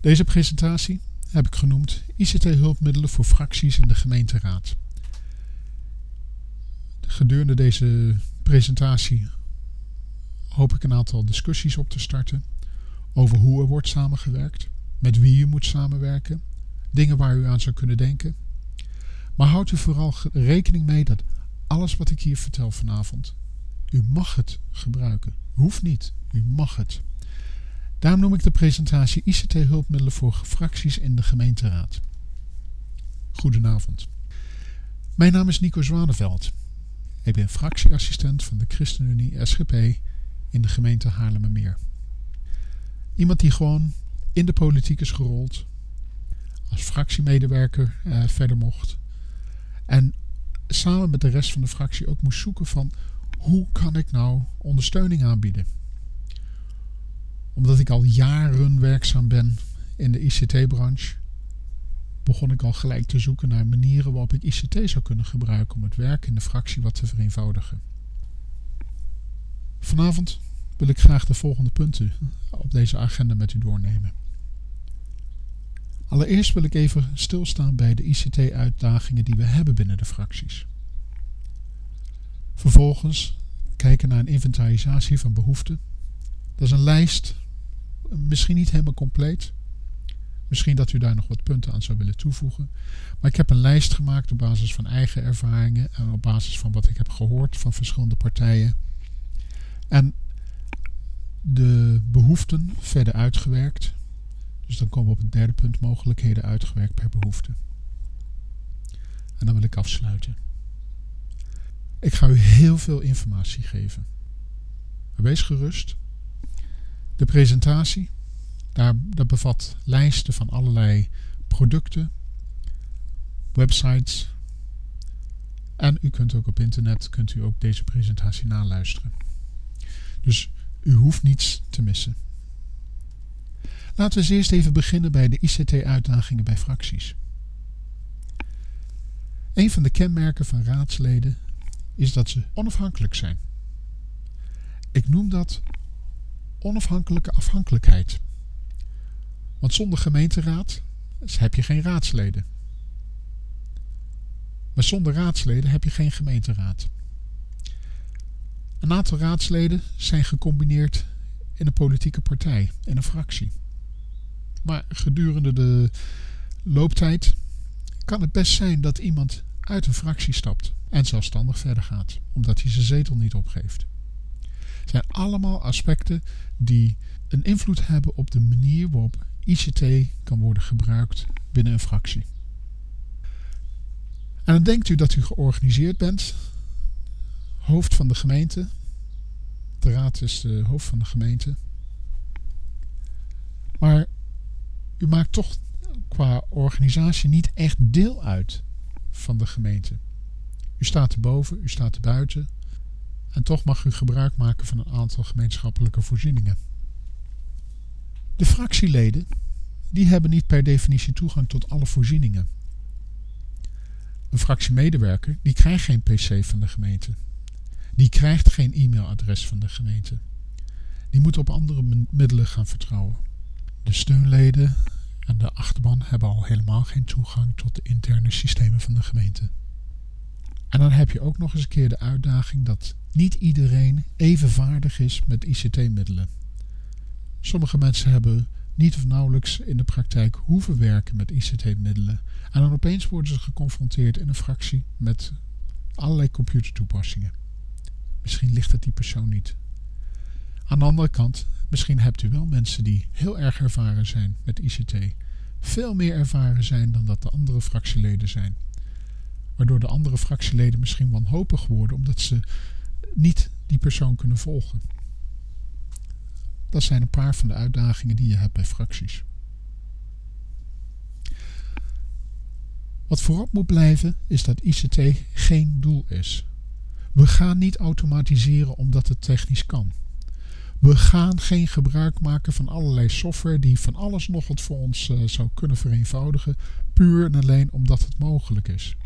Deze presentatie heb ik genoemd ICT-hulpmiddelen voor fracties in de gemeenteraad. Gedurende deze presentatie hoop ik een aantal discussies op te starten over hoe er wordt samengewerkt, met wie je moet samenwerken, dingen waar u aan zou kunnen denken. Maar houdt u vooral rekening mee dat alles wat ik hier vertel vanavond, u mag het gebruiken. Hoeft niet, u mag het. Daarom noem ik de presentatie ICT-hulpmiddelen voor fracties in de gemeenteraad. Goedenavond. Mijn naam is Nico Zwaneveld. Ik ben fractieassistent van de ChristenUnie SGP in de gemeente Haarlemmermeer. Iemand die gewoon in de politiek is gerold, als fractiemedewerker eh, verder mocht en samen met de rest van de fractie ook moest zoeken van hoe kan ik nou ondersteuning aanbieden omdat ik al jaren werkzaam ben in de ICT-branche, begon ik al gelijk te zoeken naar manieren waarop ik ICT zou kunnen gebruiken om het werk in de fractie wat te vereenvoudigen. Vanavond wil ik graag de volgende punten op deze agenda met u doornemen. Allereerst wil ik even stilstaan bij de ICT-uitdagingen die we hebben binnen de fracties. Vervolgens kijken naar een inventarisatie van behoeften. Dat is een lijst Misschien niet helemaal compleet. Misschien dat u daar nog wat punten aan zou willen toevoegen. Maar ik heb een lijst gemaakt op basis van eigen ervaringen en op basis van wat ik heb gehoord van verschillende partijen. En de behoeften verder uitgewerkt. Dus dan komen we op het derde punt, mogelijkheden uitgewerkt per behoefte. En dan wil ik afsluiten. Ik ga u heel veel informatie geven. wees gerust. De presentatie, daar, dat bevat lijsten van allerlei producten, websites. En u kunt ook op internet kunt u ook deze presentatie naluisteren. Dus u hoeft niets te missen. Laten we eens eerst even beginnen bij de ICT-uitdagingen bij fracties. Een van de kenmerken van raadsleden is dat ze onafhankelijk zijn. Ik noem dat onafhankelijke afhankelijkheid. Want zonder gemeenteraad heb je geen raadsleden. Maar zonder raadsleden heb je geen gemeenteraad. Een aantal raadsleden zijn gecombineerd in een politieke partij, in een fractie. Maar gedurende de looptijd kan het best zijn dat iemand uit een fractie stapt en zelfstandig verder gaat, omdat hij zijn zetel niet opgeeft zijn allemaal aspecten die een invloed hebben op de manier waarop ICT kan worden gebruikt binnen een fractie. En dan denkt u dat u georganiseerd bent, hoofd van de gemeente. De raad is de hoofd van de gemeente. Maar u maakt toch qua organisatie niet echt deel uit van de gemeente. U staat erboven, u staat er buiten. En toch mag u gebruik maken van een aantal gemeenschappelijke voorzieningen. De fractieleden die hebben niet per definitie toegang tot alle voorzieningen. Een fractiemedewerker die krijgt geen pc van de gemeente. Die krijgt geen e-mailadres van de gemeente. Die moet op andere middelen gaan vertrouwen. De steunleden en de achterban hebben al helemaal geen toegang tot de interne systemen van de gemeente. En dan heb je ook nog eens een keer de uitdaging dat niet iedereen even vaardig is met ICT-middelen. Sommige mensen hebben niet of nauwelijks in de praktijk hoeven werken met ICT-middelen. En dan opeens worden ze geconfronteerd in een fractie met allerlei computertoepassingen. Misschien ligt het die persoon niet. Aan de andere kant, misschien hebt u wel mensen die heel erg ervaren zijn met ICT. Veel meer ervaren zijn dan dat de andere fractieleden zijn. Waardoor de andere fractieleden misschien wanhopig worden omdat ze niet die persoon kunnen volgen. Dat zijn een paar van de uitdagingen die je hebt bij fracties. Wat voorop moet blijven is dat ICT geen doel is. We gaan niet automatiseren omdat het technisch kan. We gaan geen gebruik maken van allerlei software die van alles nog wat voor ons uh, zou kunnen vereenvoudigen, puur en alleen omdat het mogelijk is.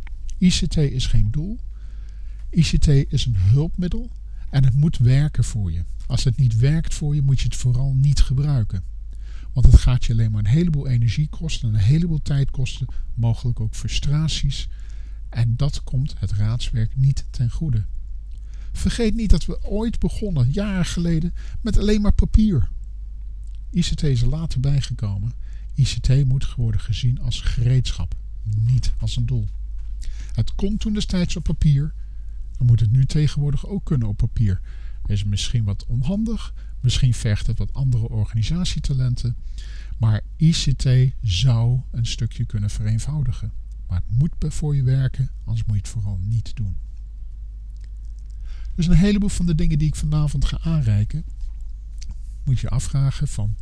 ICT is geen doel. ICT is een hulpmiddel en het moet werken voor je. Als het niet werkt voor je, moet je het vooral niet gebruiken. Want het gaat je alleen maar een heleboel energie kosten en een heleboel tijd kosten, mogelijk ook frustraties. En dat komt het raadswerk niet ten goede. Vergeet niet dat we ooit begonnen, jaren geleden, met alleen maar papier. ICT is er later bijgekomen. ICT moet worden gezien als gereedschap, niet als een doel. Het kon toen destijds op papier, dan moet het nu tegenwoordig ook kunnen op papier. Is misschien wat onhandig, misschien vergt het wat andere organisatietalenten, maar ICT zou een stukje kunnen vereenvoudigen. Maar het moet voor je werken, anders moet je het vooral niet doen. Dus een heleboel van de dingen die ik vanavond ga aanreiken, moet je afvragen van,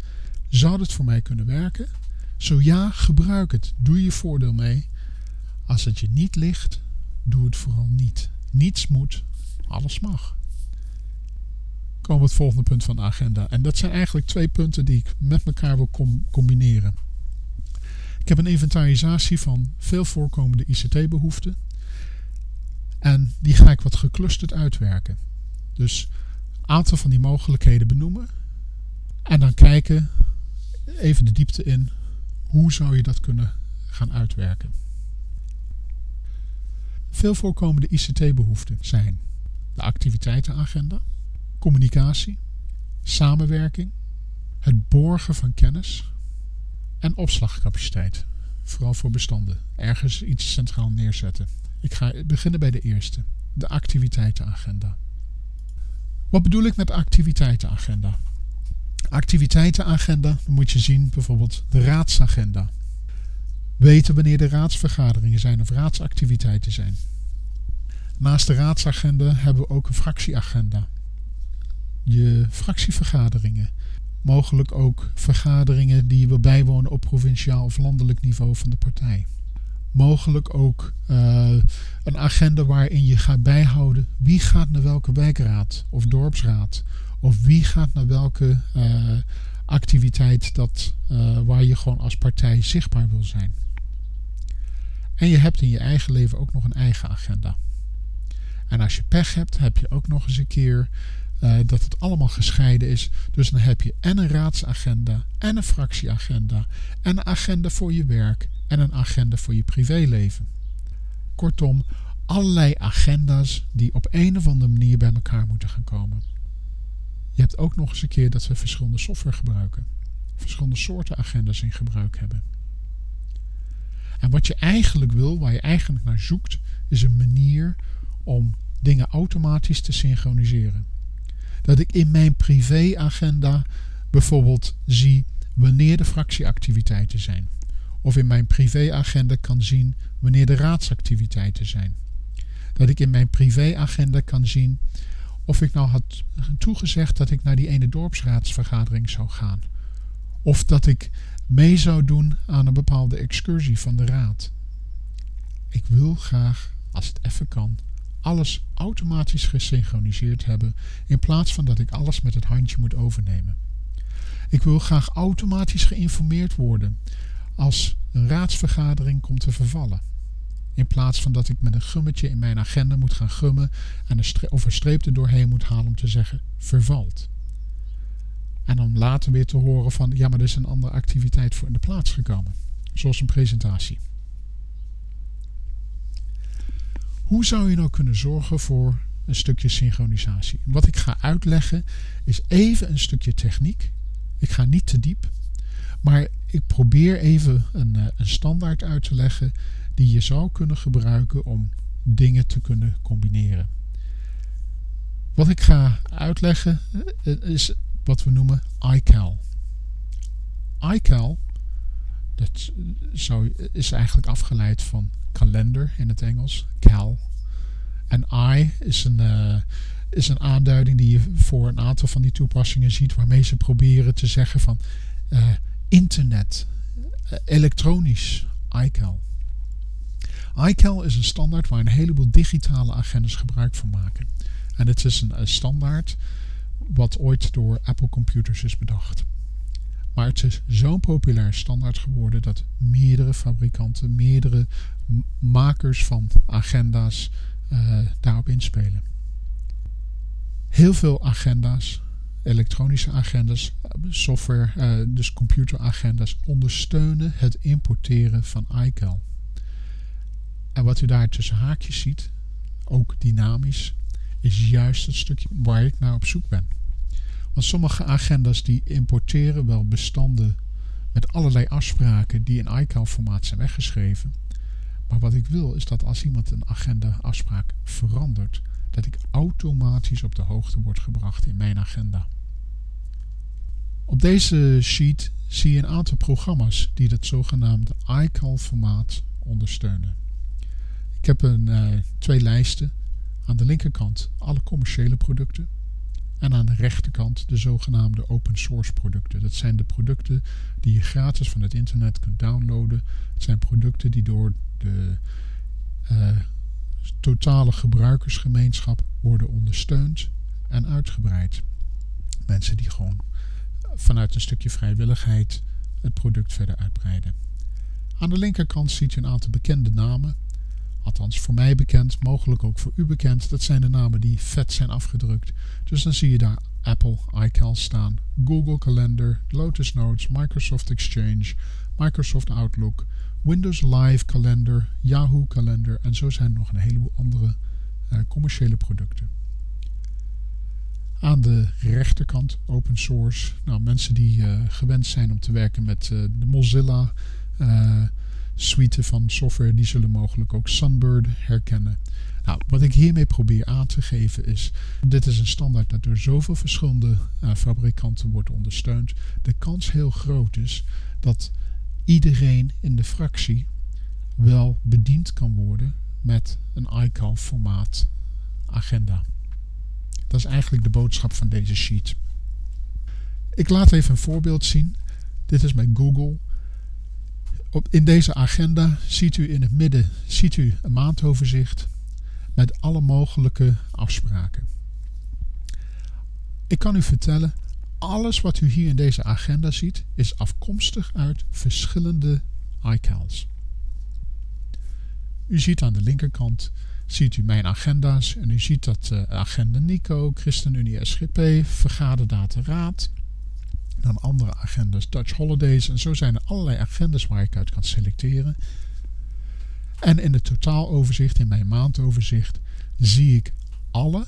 zou het voor mij kunnen werken? Zo ja, gebruik het. Doe je voordeel mee. Als het je niet ligt, doe het vooral niet. Niets moet, alles mag. Komen we het volgende punt van de agenda. En dat zijn eigenlijk twee punten die ik met elkaar wil combineren. Ik heb een inventarisatie van veel voorkomende ICT-behoeften. En die ga ik wat geclusterd uitwerken. Dus een aantal van die mogelijkheden benoemen. En dan kijken, even de diepte in, hoe zou je dat kunnen gaan uitwerken. Veel voorkomende ICT-behoeften zijn de activiteitenagenda, communicatie, samenwerking, het borgen van kennis en opslagcapaciteit. Vooral voor bestanden. Ergens iets centraal neerzetten. Ik ga beginnen bij de eerste, de activiteitenagenda. Wat bedoel ik met activiteitenagenda? Activiteitenagenda, moet je zien bijvoorbeeld de raadsagenda. Weten wanneer de raadsvergaderingen zijn of raadsactiviteiten zijn. Naast de raadsagenda hebben we ook een fractieagenda. Je fractievergaderingen. Mogelijk ook vergaderingen die wil bijwonen op provinciaal of landelijk niveau van de partij. Mogelijk ook uh, een agenda waarin je gaat bijhouden wie gaat naar welke wijkraad of dorpsraad. Of wie gaat naar welke uh, activiteit dat, uh, waar je gewoon als partij zichtbaar wil zijn. En je hebt in je eigen leven ook nog een eigen agenda. En als je pech hebt, heb je ook nog eens een keer uh, dat het allemaal gescheiden is. Dus dan heb je en een raadsagenda, en een fractieagenda, en een agenda voor je werk, en een agenda voor je privéleven. Kortom, allerlei agenda's die op een of andere manier bij elkaar moeten gaan komen. Je hebt ook nog eens een keer dat we verschillende software gebruiken. Verschillende soorten agendas in gebruik hebben. En wat je eigenlijk wil, waar je eigenlijk naar zoekt, is een manier om dingen automatisch te synchroniseren. Dat ik in mijn privéagenda bijvoorbeeld zie wanneer de fractieactiviteiten zijn. Of in mijn privéagenda kan zien wanneer de raadsactiviteiten zijn. Dat ik in mijn privéagenda kan zien of ik nou had toegezegd dat ik naar die ene dorpsraadsvergadering zou gaan. Of dat ik mee zou doen aan een bepaalde excursie van de raad. Ik wil graag, als het even kan, alles automatisch gesynchroniseerd hebben in plaats van dat ik alles met het handje moet overnemen. Ik wil graag automatisch geïnformeerd worden als een raadsvergadering komt te vervallen. In plaats van dat ik met een gummetje in mijn agenda moet gaan gummen en een of een doorheen moet halen om te zeggen vervalt. En dan later weer te horen van ja, maar er is een andere activiteit voor in de plaats gekomen. Zoals een presentatie. Hoe zou je nou kunnen zorgen voor een stukje synchronisatie? Wat ik ga uitleggen is even een stukje techniek. Ik ga niet te diep. Maar ik probeer even een, eh, een standaard uit te leggen die je zou kunnen gebruiken om dingen te kunnen combineren. Wat ik ga uitleggen eh, is wat we noemen iCal. iCal dat is eigenlijk afgeleid van kalender in het Engels, cal. En I is een, uh, is een aanduiding die je voor een aantal van die toepassingen ziet, waarmee ze proberen te zeggen van uh, internet, uh, elektronisch, iCal. iCal is een standaard waar een heleboel digitale agendas gebruik van maken. En het is een standaard wat ooit door Apple Computers is bedacht. Maar het is zo'n populair standaard geworden dat meerdere fabrikanten, meerdere makers van agenda's uh, daarop inspelen. Heel veel agenda's elektronische agendas, software, uh, dus computeragendas, ondersteunen het importeren van iCal. En wat u daar tussen haakjes ziet, ook dynamisch, is juist het stukje waar ik naar op zoek ben. Want sommige agendas die importeren wel bestanden met allerlei afspraken die in iCal formaat zijn weggeschreven. Maar wat ik wil is dat als iemand een agenda afspraak verandert, dat ik automatisch op de hoogte word gebracht in mijn agenda. Op deze sheet zie je een aantal programma's die het zogenaamde iCal formaat ondersteunen. Ik heb een, uh, twee lijsten. Aan de linkerkant alle commerciële producten. En aan de rechterkant de zogenaamde open source producten. Dat zijn de producten die je gratis van het internet kunt downloaden. Het zijn producten die door de uh, totale gebruikersgemeenschap worden ondersteund en uitgebreid. Mensen die gewoon vanuit een stukje vrijwilligheid het product verder uitbreiden. Aan de linkerkant ziet u een aantal bekende namen. Althans voor mij bekend, mogelijk ook voor u bekend. Dat zijn de namen die vet zijn afgedrukt. Dus dan zie je daar Apple iCal staan, Google Calendar, Lotus Notes, Microsoft Exchange, Microsoft Outlook, Windows Live Calendar, Yahoo Calendar en zo zijn er nog een heleboel andere uh, commerciële producten. Aan de rechterkant open source. Nou, mensen die uh, gewend zijn om te werken met uh, de Mozilla suite van software, die zullen mogelijk ook Sunbird herkennen. Nou, wat ik hiermee probeer aan te geven is, dit is een standaard dat door zoveel verschillende fabrikanten wordt ondersteund. De kans heel groot is dat iedereen in de fractie wel bediend kan worden met een iCal formaat agenda. Dat is eigenlijk de boodschap van deze sheet. Ik laat even een voorbeeld zien. Dit is met Google. Op, in deze agenda ziet u in het midden ziet u een maandoverzicht met alle mogelijke afspraken. Ik kan u vertellen, alles wat u hier in deze agenda ziet is afkomstig uit verschillende iCals. U ziet aan de linkerkant ziet u mijn agenda's en u ziet dat uh, agenda Nico, ChristenUnie SGP, Vergaderdata Raad, dan andere agendas Dutch Holidays en zo zijn er allerlei agendas waar ik uit kan selecteren. En in het totaaloverzicht, in mijn maandoverzicht, zie ik alle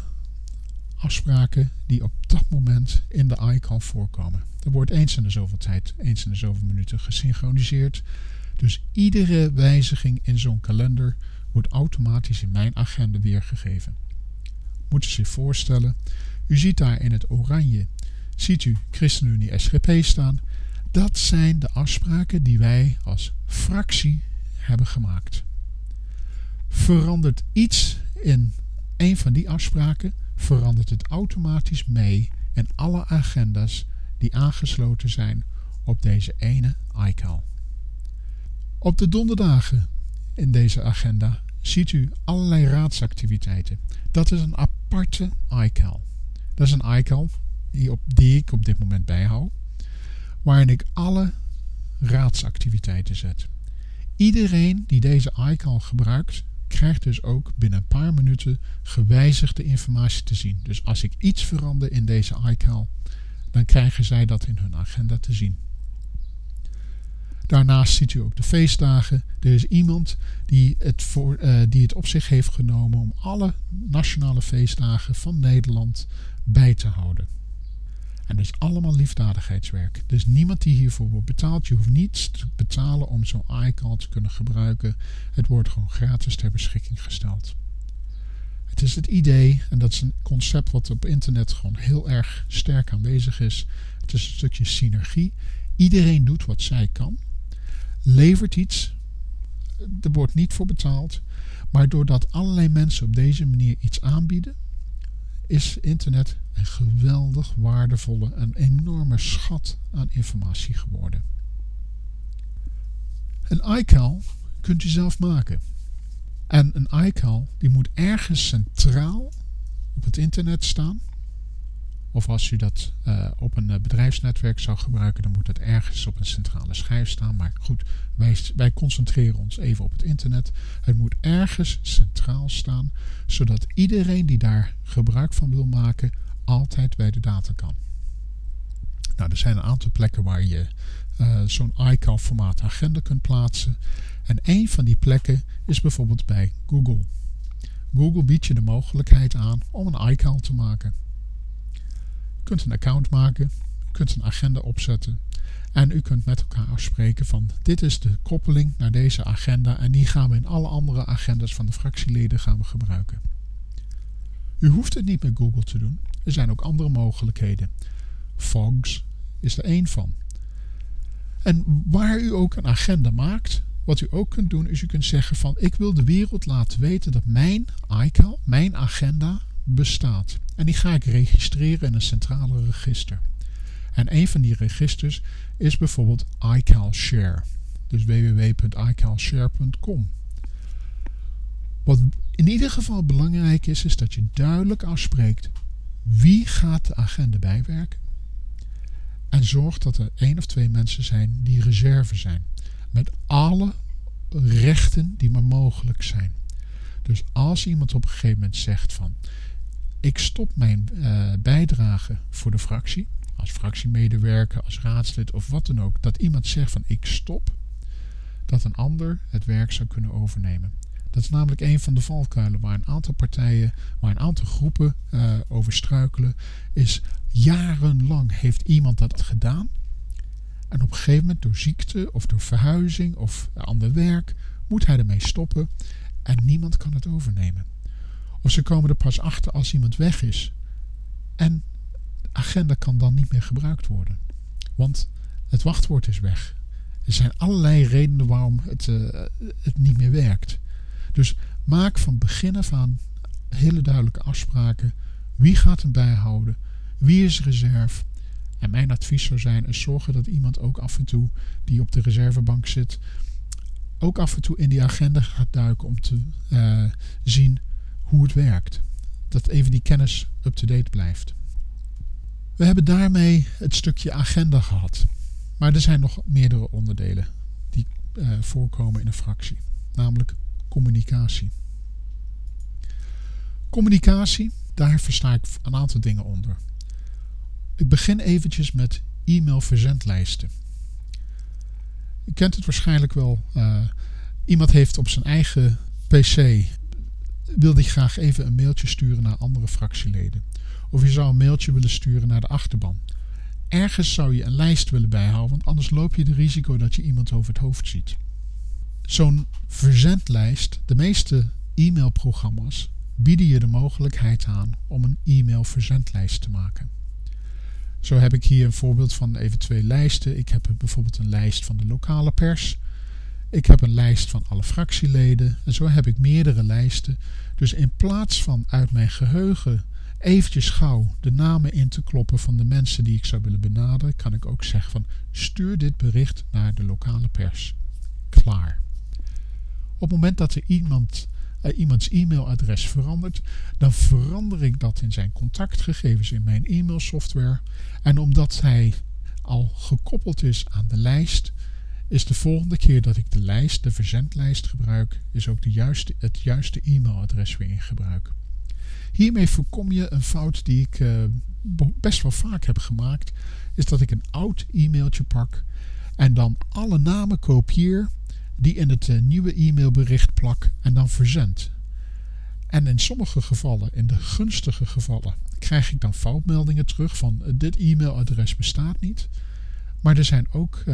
afspraken die op dat moment in de icon voorkomen. Er wordt eens in de zoveel tijd, eens in de zoveel minuten gesynchroniseerd. Dus iedere wijziging in zo'n kalender wordt automatisch in mijn agenda weergegeven. Moet u zich voorstellen, u ziet daar in het oranje, ziet u ChristenUnie SGP staan. Dat zijn de afspraken die wij als fractie hebben gemaakt. Verandert iets in een van die afspraken, verandert het automatisch mee in alle agenda's die aangesloten zijn op deze ene iCal. Op de donderdagen in deze agenda ziet u allerlei raadsactiviteiten. Dat is een aparte iCal. Dat is een iCal die, op, ik op dit moment bijhoud, waarin ik alle raadsactiviteiten zet. Iedereen die deze iCal gebruikt, krijgt dus ook binnen een paar minuten gewijzigde informatie te zien. Dus als ik iets verander in deze iCal, dan krijgen zij dat in hun agenda te zien. Daarnaast ziet u ook de feestdagen. Er is iemand die het, uh, die het op zich heeft genomen om alle nationale feestdagen van Nederland bij te houden. En dat is allemaal liefdadigheidswerk. Er is niemand die hiervoor wordt betaald. Je hoeft niets te betalen om zo'n iCal te kunnen gebruiken. Het wordt gewoon gratis ter beschikking gesteld. Het is het idee, en dat is een concept wat op internet gewoon heel erg sterk aanwezig is. Het is een stukje synergie. Iedereen doet wat zij kan levert iets. Er wordt niet voor betaald. Maar doordat allerlei mensen op deze manier iets aanbieden, is internet een geweldig waardevolle, een enorme schat aan informatie geworden. Een iCal kunt u zelf maken. En een iCal die moet ergens centraal op het internet staan of als u dat uh, op een uh, bedrijfsnetwerk zou gebruiken, dan moet dat ergens op een centrale schijf staan. Maar goed, wij, wij concentreren ons even op het internet. Het moet ergens centraal staan, zodat iedereen die daar gebruik van wil maken, altijd bij de data kan. Nou, er zijn een aantal plekken waar je uh, zo'n iCal formaat agenda kunt plaatsen. En een van die plekken is bijvoorbeeld bij Google. Google biedt je de mogelijkheid aan om een iCal te maken. Kunt een account maken, kunt een agenda opzetten en u kunt met elkaar afspreken van dit is de koppeling naar deze agenda en die gaan we in alle andere agendas van de fractieleden gaan we gebruiken. U hoeft het niet met Google te doen. Er zijn ook andere mogelijkheden. Fogs is er één van. En waar u ook een agenda maakt, wat u ook kunt doen is u kunt zeggen van ik wil de wereld laten weten dat mijn iCal, mijn agenda bestaat. En die ga ik registreren in een centrale register. En een van die registers is bijvoorbeeld iCalShare. Dus www.icalshare.com. Wat in ieder geval belangrijk is, is dat je duidelijk afspreekt wie gaat de agenda bijwerken. En zorg dat er één of twee mensen zijn die reserve zijn. Met alle rechten die maar mogelijk zijn. Dus als iemand op een gegeven moment zegt van ik stop mijn uh, bijdrage voor de fractie, als fractiemedewerker, als raadslid of wat dan ook, dat iemand zegt van ik stop, dat een ander het werk zou kunnen overnemen. Dat is namelijk een van de valkuilen waar een aantal partijen, waar een aantal groepen uh, over struikelen, is jarenlang heeft iemand dat gedaan. En op een gegeven moment door ziekte of door verhuizing of ander werk moet hij ermee stoppen en niemand kan het overnemen. Of ze komen er pas achter als iemand weg is. En de agenda kan dan niet meer gebruikt worden. Want het wachtwoord is weg. Er zijn allerlei redenen waarom het, uh, het niet meer werkt. Dus maak van begin af aan hele duidelijke afspraken. Wie gaat hem bijhouden? Wie is reserve? En mijn advies zou zijn: is zorgen dat iemand ook af en toe die op de reservebank zit, ook af en toe in die agenda gaat duiken om te uh, zien hoe het werkt. Dat even die kennis up-to-date blijft. We hebben daarmee het stukje agenda gehad. Maar er zijn nog meerdere onderdelen die uh, voorkomen in een fractie. Namelijk communicatie. Communicatie, daar versta ik een aantal dingen onder. Ik begin eventjes met e-mail-verzendlijsten. Je kent het waarschijnlijk wel. Uh, iemand heeft op zijn eigen PC wil die graag even een mailtje sturen naar andere fractieleden. Of je zou een mailtje willen sturen naar de achterban. Ergens zou je een lijst willen bijhouden, want anders loop je het risico dat je iemand over het hoofd ziet. Zo'n verzendlijst, de meeste e-mailprogramma's bieden je de mogelijkheid aan om een e-mail-verzendlijst te maken. Zo heb ik hier een voorbeeld van even twee lijsten. Ik heb bijvoorbeeld een lijst van de lokale pers. Ik heb een lijst van alle fractieleden. En zo heb ik meerdere lijsten. Dus in plaats van uit mijn geheugen eventjes gauw de namen in te kloppen van de mensen die ik zou willen benaderen, kan ik ook zeggen van stuur dit bericht naar de lokale pers. Klaar. Op het moment dat er iemand uh, iemands e-mailadres verandert, dan verander ik dat in zijn contactgegevens in mijn e-mailsoftware. En omdat hij al gekoppeld is aan de lijst, is de volgende keer dat ik de lijst, de verzendlijst gebruik, is ook de juiste, het juiste e-mailadres weer in gebruik. Hiermee voorkom je een fout die ik uh, best wel vaak heb gemaakt, is dat ik een oud e-mailtje pak en dan alle namen kopieer die in het uh, nieuwe e-mailbericht plak en dan verzend. En in sommige gevallen, in de gunstige gevallen, krijg ik dan foutmeldingen terug van uh, dit e-mailadres bestaat niet. Maar er zijn ook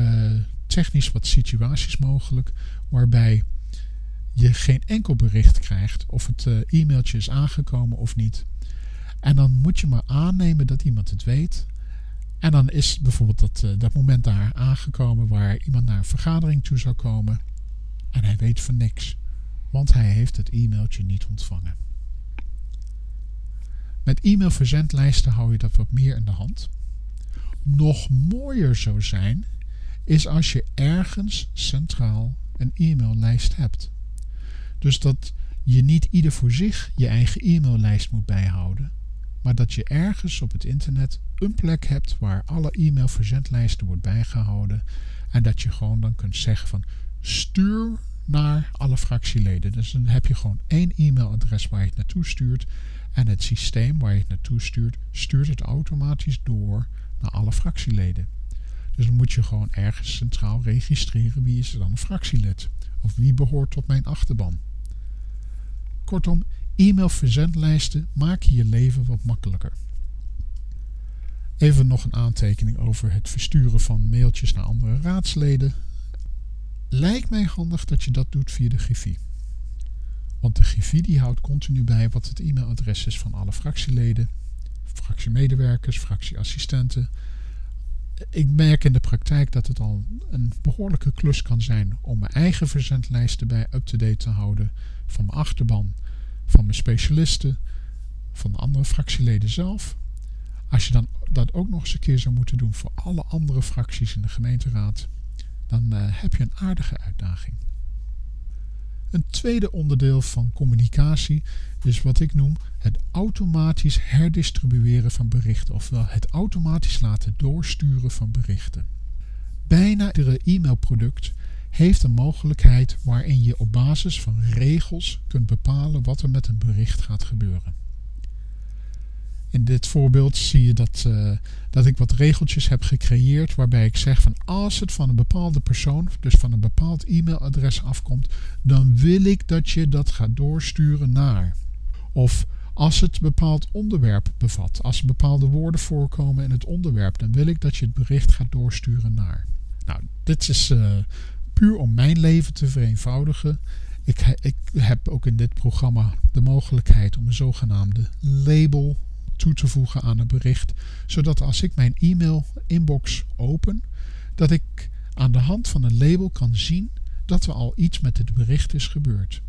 technisch wat situaties mogelijk waarbij je geen enkel bericht krijgt of het e-mailtje is aangekomen of niet. En dan moet je maar aannemen dat iemand het weet. En dan is bijvoorbeeld dat, dat moment daar aangekomen waar iemand naar een vergadering toe zou komen. En hij weet van niks, want hij heeft het e-mailtje niet ontvangen. Met e-mailverzendlijsten hou je dat wat meer in de hand. Nog mooier zou zijn, is als je ergens centraal een e-maillijst hebt. Dus dat je niet ieder voor zich je eigen e-maillijst moet bijhouden, maar dat je ergens op het internet een plek hebt waar alle e-mailverzendlijsten wordt bijgehouden en dat je gewoon dan kunt zeggen van stuur naar alle fractieleden. Dus dan heb je gewoon één e-mailadres waar je het naartoe stuurt. En het systeem waar je het naartoe stuurt, stuurt het automatisch door naar alle fractieleden. Dus dan moet je gewoon ergens centraal registreren wie is er dan een fractielid. Of wie behoort tot mijn achterban. Kortom, e-mailverzendlijsten maken je leven wat makkelijker. Even nog een aantekening over het versturen van mailtjes naar andere raadsleden. Lijkt mij handig dat je dat doet via de Griffie. Want de Griffie die houdt continu bij wat het e-mailadres is van alle fractieleden, fractiemedewerkers, fractieassistenten. Ik merk in de praktijk dat het al een behoorlijke klus kan zijn om mijn eigen verzendlijsten bij up-to-date te houden van mijn achterban, van mijn specialisten, van de andere fractieleden zelf. Als je dan dat ook nog eens een keer zou moeten doen voor alle andere fracties in de gemeenteraad, dan uh, heb je een aardige uitdaging. Een tweede onderdeel van communicatie is wat ik noem het automatisch herdistribueren van berichten, ofwel het automatisch laten doorsturen van berichten. Bijna iedere e-mailproduct heeft een mogelijkheid waarin je op basis van regels kunt bepalen wat er met een bericht gaat gebeuren. In dit voorbeeld zie je dat, uh, dat ik wat regeltjes heb gecreëerd waarbij ik zeg van als het van een bepaalde persoon, dus van een bepaald e-mailadres afkomt, dan wil ik dat je dat gaat doorsturen naar. Of als het bepaald onderwerp bevat, als bepaalde woorden voorkomen in het onderwerp, dan wil ik dat je het bericht gaat doorsturen naar. Nou, dit is uh, puur om mijn leven te vereenvoudigen. Ik, ik heb ook in dit programma de mogelijkheid om een zogenaamde label toe te voegen aan een bericht, zodat als ik mijn e-mail inbox open, dat ik aan de hand van een label kan zien dat er al iets met het bericht is gebeurd.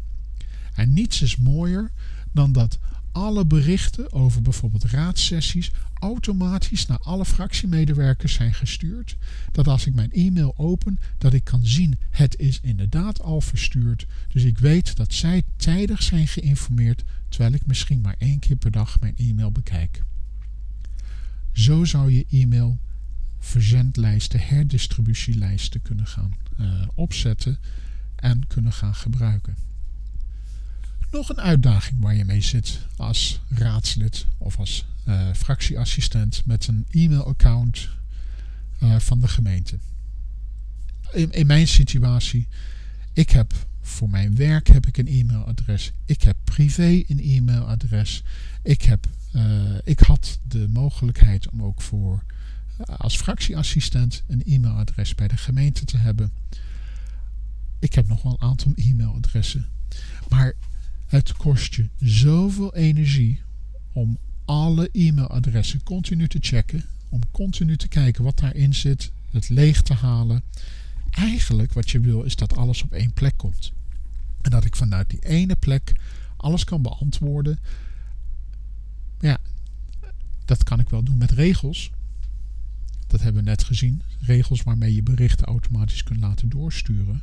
En niets is mooier dan dat alle berichten over bijvoorbeeld raadsessies automatisch naar alle fractiemedewerkers zijn gestuurd. Dat als ik mijn e-mail open, dat ik kan zien het is inderdaad al verstuurd. Dus ik weet dat zij tijdig zijn geïnformeerd, terwijl ik misschien maar één keer per dag mijn e-mail bekijk. Zo zou je e-mail verzendlijsten, herdistributielijsten kunnen gaan uh, opzetten en kunnen gaan gebruiken nog een uitdaging waar je mee zit als raadslid of als uh, fractieassistent met een e-mailaccount uh, van de gemeente. In, mijn situatie, ik heb voor mijn werk heb ik een e-mailadres. Ik heb privé een e-mailadres. Ik, heb, uh, ik had de mogelijkheid om ook voor als fractieassistent een e-mailadres bij de gemeente te hebben. Ik heb nog wel een aantal e-mailadressen. Maar het kost je zoveel energie om alle e-mailadressen continu te checken, om continu te kijken wat daarin zit, het leeg te halen. Eigenlijk wat je wil is dat alles op één plek komt. En dat ik vanuit die ene plek alles kan beantwoorden. Ja, dat kan ik wel doen met regels. Dat hebben we net gezien. Regels waarmee je berichten automatisch kunt laten doorsturen.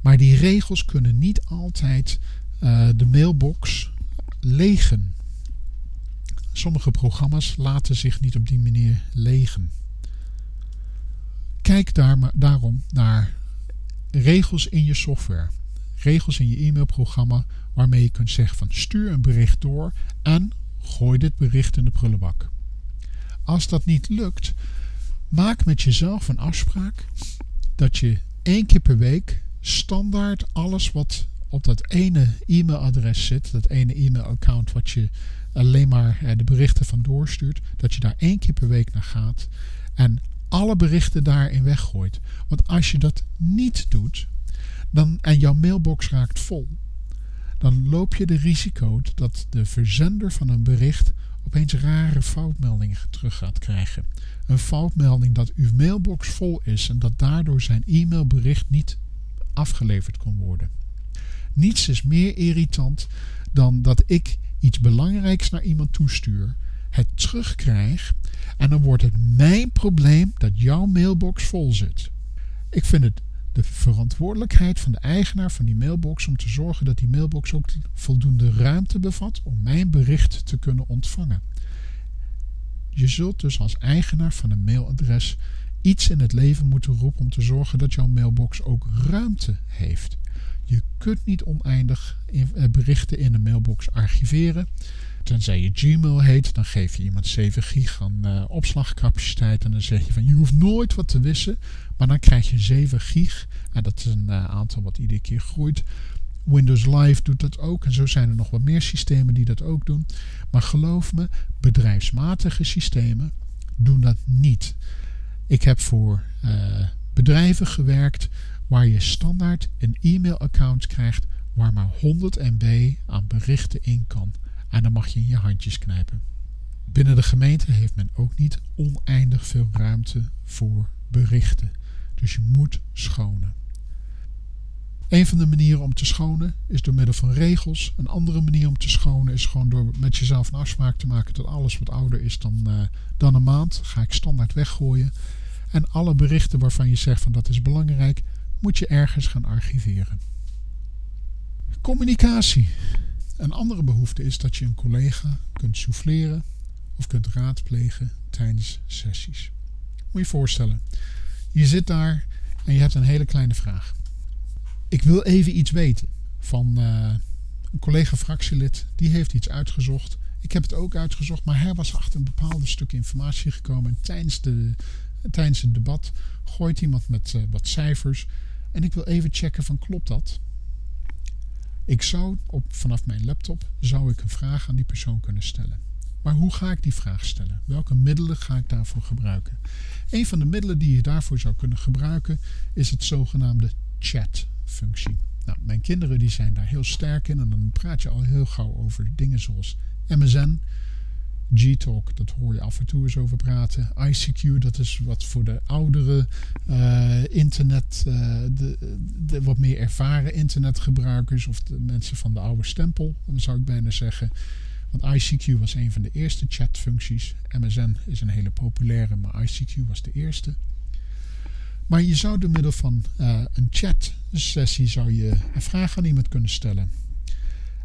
Maar die regels kunnen niet altijd uh, de mailbox legen. Sommige programma's laten zich niet op die manier legen. Kijk daarom naar regels in je software. Regels in je e-mailprogramma waarmee je kunt zeggen van stuur een bericht door en gooi dit bericht in de prullenbak. Als dat niet lukt, maak met jezelf een afspraak dat je één keer per week standaard alles wat op dat ene e-mailadres zit, dat ene e-mailaccount wat je alleen maar eh, de berichten van doorstuurt, dat je daar één keer per week naar gaat en alle berichten daarin weggooit. Want als je dat niet doet dan, en jouw mailbox raakt vol, dan loop je de risico dat de verzender van een bericht opeens rare foutmeldingen terug gaat krijgen. Een foutmelding dat uw mailbox vol is en dat daardoor zijn e-mailbericht niet afgeleverd kon worden. Niets is meer irritant dan dat ik iets belangrijks naar iemand toestuur, het terugkrijg en dan wordt het mijn probleem dat jouw mailbox vol zit. Ik vind het de verantwoordelijkheid van de eigenaar van die mailbox om te zorgen dat die mailbox ook voldoende ruimte bevat om mijn bericht te kunnen ontvangen. Je zult dus als eigenaar van een mailadres iets in het leven moeten roepen om te zorgen dat jouw mailbox ook ruimte heeft. Je kunt niet oneindig eh, berichten in een mailbox archiveren. Tenzij je Gmail heet, dan geef je iemand 7 gig aan uh, opslagcapaciteit. En dan zeg je van je hoeft nooit wat te wissen. Maar dan krijg je 7 gig. En dat is een uh, aantal wat iedere keer groeit. Windows Live doet dat ook. En zo zijn er nog wat meer systemen die dat ook doen. Maar geloof me, bedrijfsmatige systemen doen dat niet. Ik heb voor bedrijven gewerkt waar je standaard een e-mailaccount krijgt waar maar 100 MB aan berichten in kan. En dan mag je in je handjes knijpen. Binnen de gemeente heeft men ook niet oneindig veel ruimte voor berichten. Dus je moet schonen. Een van de manieren om te schonen is door middel van regels. Een andere manier om te schonen is gewoon door met jezelf een afspraak te maken dat alles wat ouder is dan, uh, dan een maand, ga ik standaard weggooien. En alle berichten waarvan je zegt van dat is belangrijk, moet je ergens gaan archiveren. Communicatie. Een andere behoefte is dat je een collega kunt souffleren of kunt raadplegen tijdens sessies. Moet je voorstellen, je zit daar en je hebt een hele kleine vraag. Ik wil even iets weten van uh, een collega fractielid, die heeft iets uitgezocht. Ik heb het ook uitgezocht, maar hij was achter een bepaalde stuk informatie gekomen. En tijdens, de, tijdens het debat gooit iemand met uh, wat cijfers. En ik wil even checken van klopt dat? Ik zou op, vanaf mijn laptop zou ik een vraag aan die persoon kunnen stellen. Maar hoe ga ik die vraag stellen? Welke middelen ga ik daarvoor gebruiken? Een van de middelen die je daarvoor zou kunnen gebruiken is het zogenaamde chat-functie. Nou, mijn kinderen die zijn daar heel sterk in en dan praat je al heel gauw over dingen zoals MSN, G-Talk, dat hoor je af en toe eens over praten. ICQ, dat is wat voor de oudere uh, internet, uh, de, de, wat meer ervaren internetgebruikers of de mensen van de oude stempel, zou ik bijna zeggen. Want ICQ was een van de eerste chatfuncties. MSN is een hele populaire, maar ICQ was de eerste. Maar je zou door middel van uh, een chat-sessie zou je een vraag aan iemand kunnen stellen.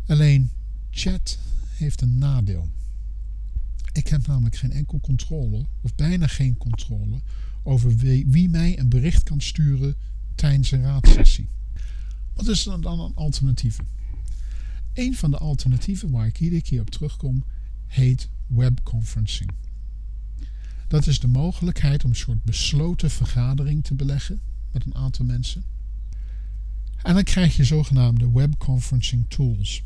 Alleen chat heeft een nadeel. Ik heb namelijk geen enkel controle, of bijna geen controle, over wie, mij een bericht kan sturen tijdens een raadsessie. Wat is er dan een alternatieve? Een van de alternatieven waar ik iedere keer op terugkom, heet webconferencing. Dat is de mogelijkheid om een soort besloten vergadering te beleggen met een aantal mensen. En dan krijg je zogenaamde webconferencing tools.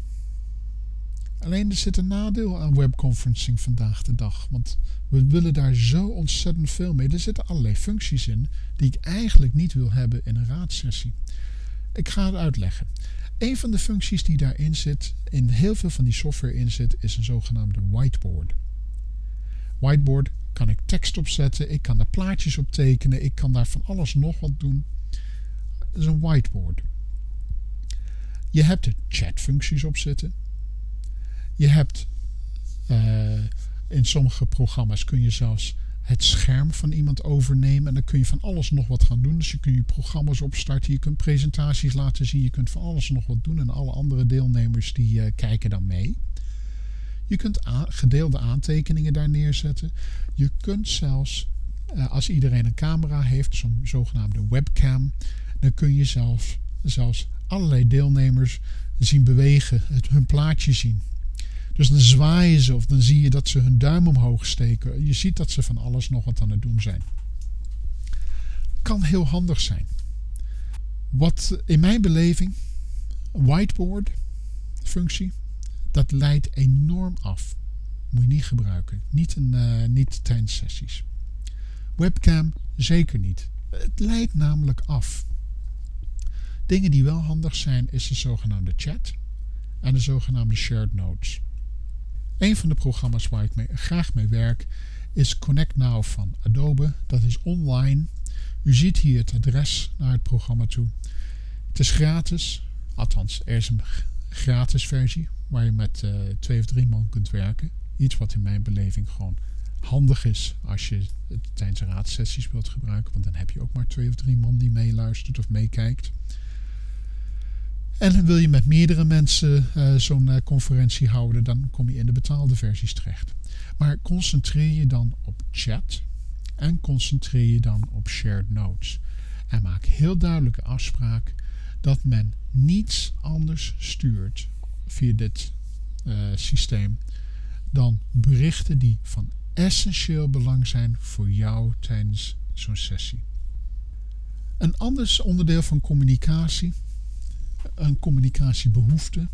Alleen er zit een nadeel aan webconferencing vandaag de dag. Want we willen daar zo ontzettend veel mee. Er zitten allerlei functies in die ik eigenlijk niet wil hebben in een raadsessie. Ik ga het uitleggen. Een van de functies die daarin zit, in heel veel van die software in zit, is een zogenaamde whiteboard. Whiteboard kan ik tekst opzetten, ik kan daar plaatjes op tekenen, ik kan daar van alles nog wat doen. Dat is een whiteboard. Je hebt er chatfuncties op zitten. Je hebt uh, in sommige programma's kun je zelfs het scherm van iemand overnemen. En dan kun je van alles nog wat gaan doen. Dus je kunt je programma's opstarten, je kunt presentaties laten zien, je kunt van alles nog wat doen. En alle andere deelnemers die uh, kijken dan mee. Je kunt gedeelde aantekeningen daar neerzetten. Je kunt zelfs, uh, als iedereen een camera heeft, zo'n zogenaamde webcam, dan kun je zelfs, zelfs allerlei deelnemers zien bewegen, hun plaatje zien. Dus dan zwaaien ze of dan zie je dat ze hun duim omhoog steken. Je ziet dat ze van alles nog wat aan het doen zijn. Kan heel handig zijn. Wat in mijn beleving, whiteboard functie, dat leidt enorm af. Moet je niet gebruiken. Niet, een, uh, niet tijdens sessies. Webcam zeker niet. Het leidt namelijk af. Dingen die wel handig zijn is de zogenaamde chat en de zogenaamde shared notes. Een van de programma's waar ik mee, graag mee werk is Connect Now van Adobe. Dat is online. U ziet hier het adres naar het programma toe. Het is gratis. Althans, er is een gratis versie waar je met uh, twee of drie man kunt werken. Iets wat in mijn beleving gewoon handig is als je het tijdens raadsessies wilt gebruiken. Want dan heb je ook maar twee of drie man die meeluistert of meekijkt. En wil je met meerdere mensen uh, zo'n uh, conferentie houden, dan kom je in de betaalde versies terecht. Maar concentreer je dan op chat en concentreer je dan op shared notes. En maak heel duidelijke afspraak dat men niets anders stuurt via dit uh, systeem dan berichten die van essentieel belang zijn voor jou tijdens zo'n sessie. Een ander onderdeel van communicatie, een communicatiebehoefte,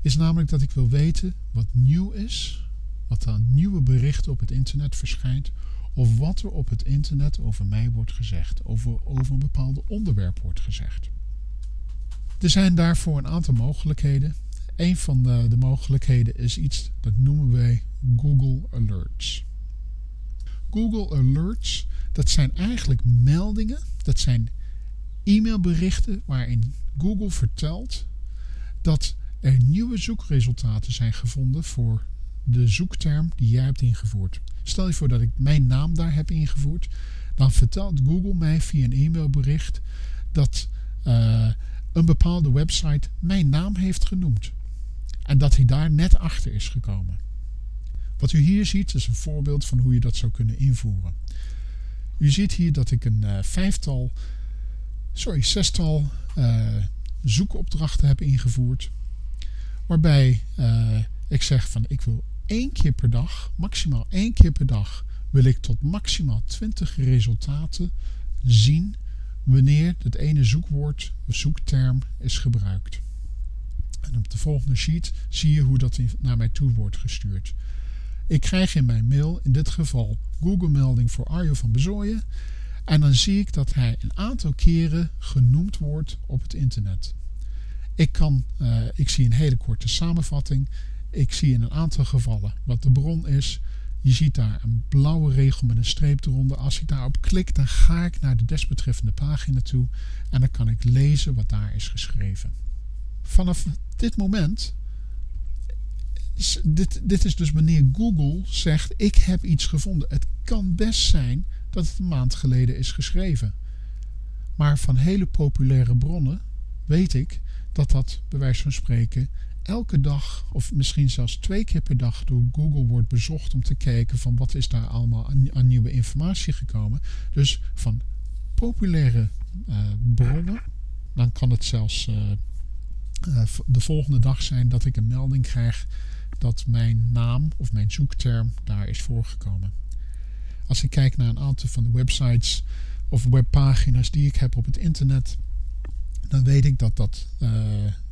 is namelijk dat ik wil weten wat nieuw is, wat aan nieuwe berichten op het internet verschijnt, of wat er op het internet over mij wordt gezegd, over, over een bepaald onderwerp wordt gezegd. Er zijn daarvoor een aantal mogelijkheden. Een van de, de mogelijkheden is iets dat noemen wij Google Alerts. Google Alerts, dat zijn eigenlijk meldingen, dat zijn e-mailberichten waarin Google vertelt dat er nieuwe zoekresultaten zijn gevonden voor de zoekterm die jij hebt ingevoerd. Stel je voor dat ik mijn naam daar heb ingevoerd, dan vertelt Google mij via een e-mailbericht dat uh, een bepaalde website mijn naam heeft genoemd. En dat hij daar net achter is gekomen. Wat u hier ziet is een voorbeeld van hoe je dat zou kunnen invoeren. U ziet hier dat ik een uh, vijftal, sorry, zestal uh, zoekopdrachten heb ingevoerd. Waarbij uh, ik zeg van ik wil één keer per dag, maximaal één keer per dag, wil ik tot maximaal 20 resultaten zien wanneer het ene zoekwoord zoekterm is gebruikt. En op de volgende sheet zie je hoe dat naar mij toe wordt gestuurd. Ik krijg in mijn mail in dit geval Google melding voor Arjo van Bezooien. En dan zie ik dat hij een aantal keren genoemd wordt op het internet. Ik, kan, uh, ik zie een hele korte samenvatting. Ik zie in een aantal gevallen wat de bron is. Je ziet daar een blauwe regel met een streep eronder. Als ik daarop klik, dan ga ik naar de desbetreffende pagina toe en dan kan ik lezen wat daar is geschreven. Vanaf dit moment, dit, dit is dus wanneer Google zegt: Ik heb iets gevonden. Het kan best zijn dat het een maand geleden is geschreven. Maar van hele populaire bronnen weet ik dat dat, bij wijze van spreken, elke dag of misschien zelfs twee keer per dag door Google wordt bezocht om te kijken van wat is daar allemaal aan, nieuwe informatie gekomen. Dus van populaire uh, bronnen, dan kan het zelfs uh, uh, de volgende dag zijn dat ik een melding krijg dat mijn naam of mijn zoekterm daar is voorgekomen. Als ik kijk naar een aantal van de websites of webpagina's die ik heb op het internet, dan weet ik dat dat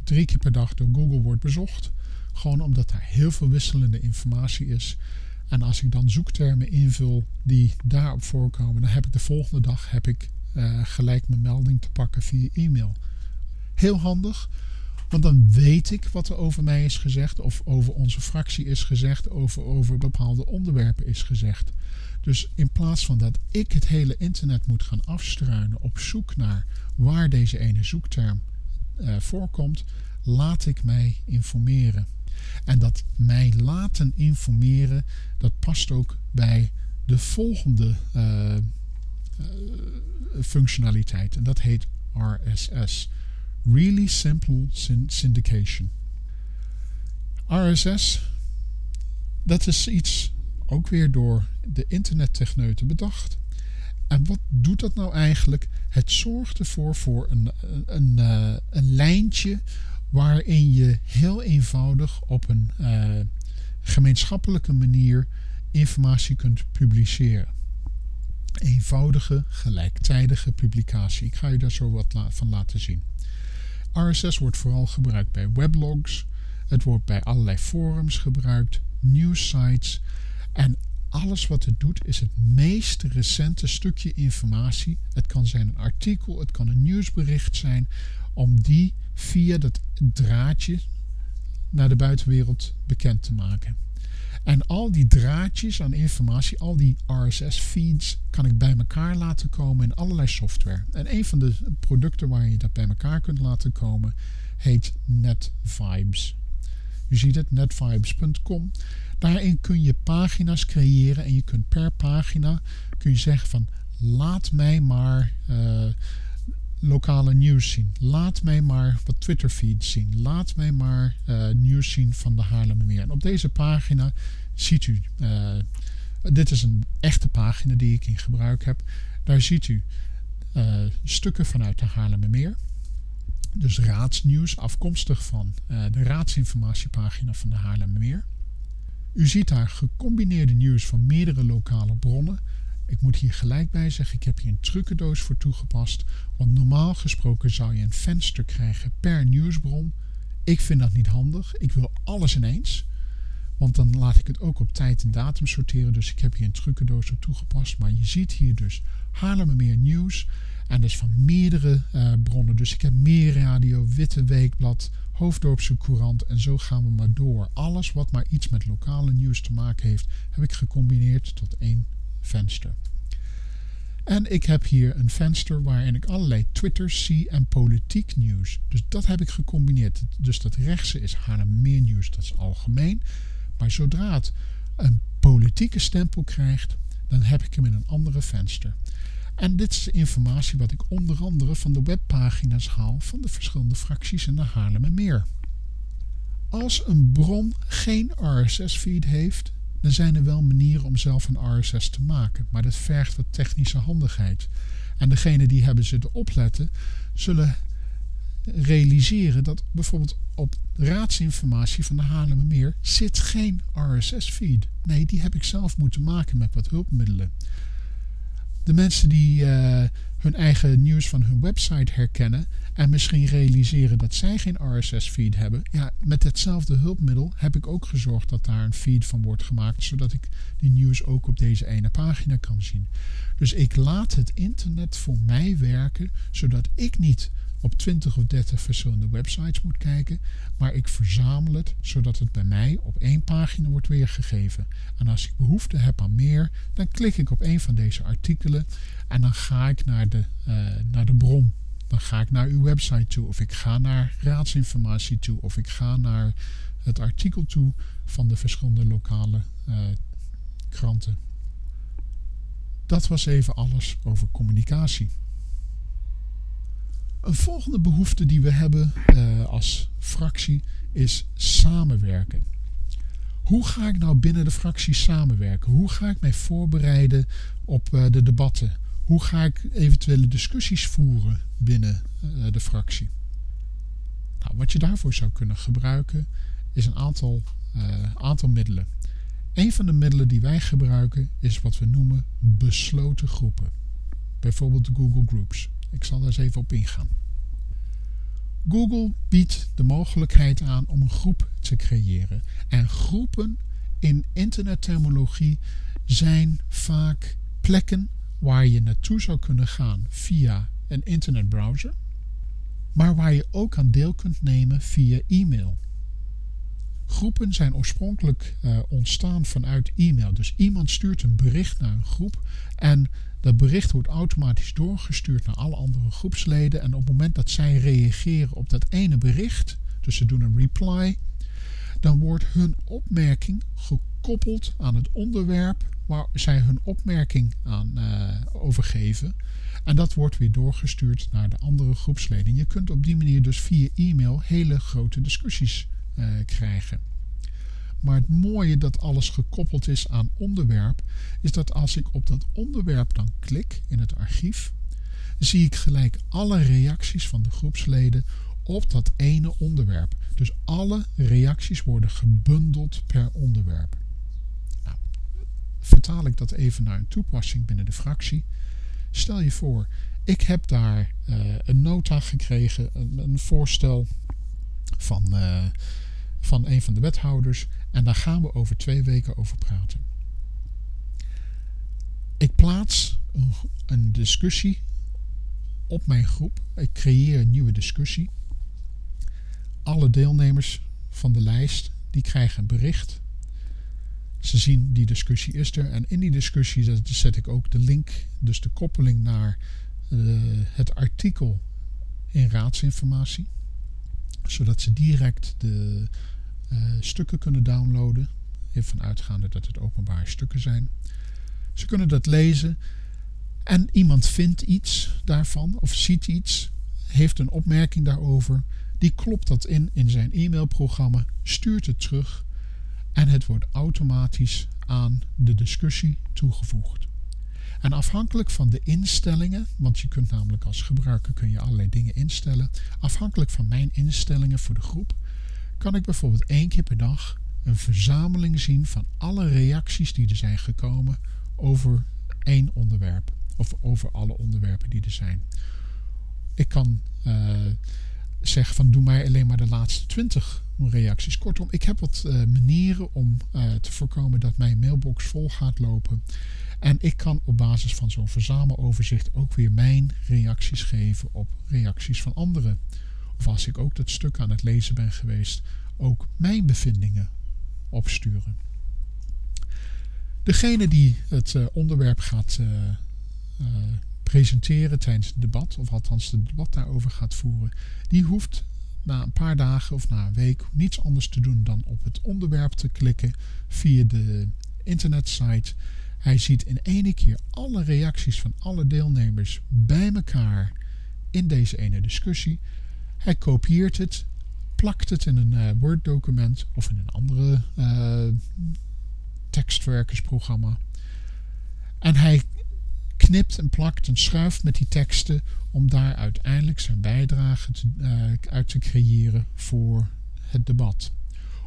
drie keer per dag door Google wordt bezocht. Gewoon omdat daar heel veel wisselende informatie is. En als ik dan zoektermen invul die daarop voorkomen, dan heb ik de volgende dag heb ik, uh, gelijk mijn melding te pakken via e-mail. Heel handig, want dan weet ik wat er over mij is gezegd, of over onze fractie is gezegd, over, over bepaalde onderwerpen is gezegd. Dus in plaats van dat ik het hele internet moet gaan afstruinen op zoek naar waar deze ene zoekterm uh, voorkomt, laat ik mij informeren. En dat mij laten informeren, dat past ook bij de volgende uh, uh, functionaliteit. En dat heet RSS. Really Simple Syndication. RSS, dat is iets ook weer door de internettechneuten bedacht. En wat doet dat nou eigenlijk? Het zorgt ervoor voor een, een, een, eh, lijntje waarin je heel eenvoudig op een uh, gemeenschappelijke manier informatie kunt publiceren. Eenvoudige, gelijktijdige publicatie. Ik ga je daar zo wat van laten zien. RSS wordt vooral gebruikt bij weblogs. Het wordt bij allerlei forums gebruikt, sites en alles wat het doet is het meest recente stukje informatie. Het kan zijn een artikel, het kan een nieuwsbericht zijn, om die via dat draadje naar de buitenwereld bekend te maken. En al die draadjes aan informatie, al die RSS-feeds, kan ik bij elkaar laten komen in allerlei software. En een van de producten waar je dat bij elkaar kunt laten komen, heet NetVibes. U ziet het, netvibes.com. Daarin kun je pagina's creëren en je kunt per pagina kun je zeggen van laat mij maar uh, lokale nieuws zien. Laat mij maar wat Twitter feeds zien. Laat mij maar uh, nieuws zien van de Haarlemmermeer. En op deze pagina ziet u, uh, dit is een echte pagina die ik in gebruik heb. Daar ziet u stukken vanuit de Haarlemmermeer. Dus raadsnieuws afkomstig van de raadsinformatiepagina van de Haarlemmermeer. U ziet daar gecombineerde nieuws van meerdere lokale bronnen. Ik moet hier gelijk bij zeggen, ik heb hier een trucendoos voor toegepast. Want normaal gesproken zou je een venster krijgen per nieuwsbron. Ik vind dat niet handig. Ik wil alles ineens. Want dan laat ik het ook op tijd en datum sorteren. Dus ik heb hier een trucendoos op toegepast. Maar je ziet hier dus Haarlemmermeer nieuws. En dat is van meerdere uh, bronnen. Dus ik heb meer radio, Witte Weekblad, Hoofddorpse Courant. En zo gaan we maar door. Alles wat maar iets met lokale nieuws te maken heeft, heb ik gecombineerd tot één venster. En ik heb hier een venster waarin ik allerlei twitters zie en politiek nieuws. Dus dat heb ik gecombineerd. Dus dat rechtse is Haarlemmermeer nieuws, dat is algemeen. Maar zodra het een politieke stempel krijgt, dan heb ik hem in een andere venster. En dit is de informatie wat ik onder andere van de webpagina's haal van de verschillende fracties in de Haarlem en Meer. Als een bron geen RSS-feed heeft, dan zijn er wel manieren om zelf een RSS te maken, maar dat vergt wat technische handigheid. En degenen die hebben zitten opletten, zullen realiseren dat bijvoorbeeld op raadsinformatie van de Haarlemmermeer zit geen RSS-feed. Nee, die heb ik zelf moeten maken met wat hulpmiddelen. De mensen die uh, hun eigen nieuws van hun website herkennen en misschien realiseren dat zij geen RSS-feed hebben, ja, met hetzelfde hulpmiddel heb ik ook gezorgd dat daar een feed van wordt gemaakt, zodat ik die nieuws ook op deze ene pagina kan zien. Dus ik laat het internet voor mij werken, zodat ik niet op 20 of 30 verschillende websites moet kijken, maar ik verzamel het zodat het bij mij op één pagina wordt weergegeven. En als ik behoefte heb aan meer, dan klik ik op een van deze artikelen en dan ga ik naar de, uh, naar de bron. Dan ga ik naar uw website toe, of ik ga naar raadsinformatie toe, of ik ga naar het artikel toe van de verschillende lokale uh, kranten. Dat was even alles over communicatie. Een volgende behoefte die we hebben uh, als fractie is samenwerken. Hoe ga ik nou binnen de fractie samenwerken? Hoe ga ik mij voorbereiden op uh, de debatten? Hoe ga ik eventuele discussies voeren binnen uh, de fractie? Nou, wat je daarvoor zou kunnen gebruiken is een aantal, aantal middelen. Een van de middelen die wij gebruiken is wat we noemen besloten groepen. Bijvoorbeeld de Google Groups. Ik zal daar eens even op ingaan. Google biedt de mogelijkheid aan om een groep te creëren. En groepen in internetterminologie zijn vaak plekken waar je naartoe zou kunnen gaan via een internetbrowser, maar waar je ook aan deel kunt nemen via e-mail. Groepen zijn oorspronkelijk uh, ontstaan vanuit e-mail. Dus iemand stuurt een bericht naar een groep en dat bericht wordt automatisch doorgestuurd naar alle andere groepsleden. En op het moment dat zij reageren op dat ene bericht, dus ze doen een reply, dan wordt hun opmerking gekoppeld aan het onderwerp waar zij hun opmerking aan uh, overgeven. En dat wordt weer doorgestuurd naar de andere groepsleden. Je kunt op die manier dus via e-mail hele grote discussies uh, krijgen. Maar het mooie dat alles gekoppeld is aan onderwerp, is dat als ik op dat onderwerp dan klik in het archief, zie ik gelijk alle reacties van de groepsleden op dat ene onderwerp. Dus alle reacties worden gebundeld per onderwerp. Nou, vertaal ik dat even naar een toepassing binnen de fractie. Stel je voor, ik heb daar uh, een nota gekregen, een, voorstel van, uh, van een van de wethouders. En daar gaan we over twee weken over praten. Ik plaats een, discussie op mijn groep. Ik creëer een nieuwe discussie. Alle deelnemers van de lijst die krijgen een bericht. Ze zien die discussie is er. En in die discussie zet ik ook de link, dus de koppeling naar uh, het artikel in raadsinformatie. Zodat ze direct de stukken kunnen downloaden. Even uitgaande dat het openbare stukken zijn. Ze kunnen dat lezen en iemand vindt iets daarvan of ziet iets, heeft een opmerking daarover. Die klopt dat in in zijn e-mailprogramma, stuurt het terug en het wordt automatisch aan de discussie toegevoegd. En afhankelijk van de instellingen, want je kunt namelijk als gebruiker kun je allerlei dingen instellen. Afhankelijk van mijn instellingen voor de groep kan ik bijvoorbeeld één keer per dag een verzameling zien van alle reacties die er zijn gekomen over één onderwerp. Of over alle onderwerpen die er zijn. Ik kan uh, zeggen van doe mij alleen maar de laatste 20 reacties. Kortom, ik heb wat uh, manieren om uh, te voorkomen dat mijn mailbox vol gaat lopen. En ik kan op basis van zo'n verzameloverzicht ook weer mijn reacties geven op reacties van anderen. Of als ik ook dat stuk aan het lezen ben geweest, ook mijn bevindingen opsturen. Degene die het uh, onderwerp gaat uh, uh, presenteren tijdens het debat, of althans het debat daarover gaat voeren, die hoeft na een paar dagen of na een week niets anders te doen dan op het onderwerp te klikken via de internetsite. Hij ziet in ene keer alle reacties van alle deelnemers bij elkaar in deze ene discussie. Hij kopieert het, plakt het in een uh, Word-document of in een andere uh, tekstwerkersprogramma. En hij knipt en plakt en schuift met die teksten om daar uiteindelijk zijn bijdrage te, uh, uit te creëren voor het debat.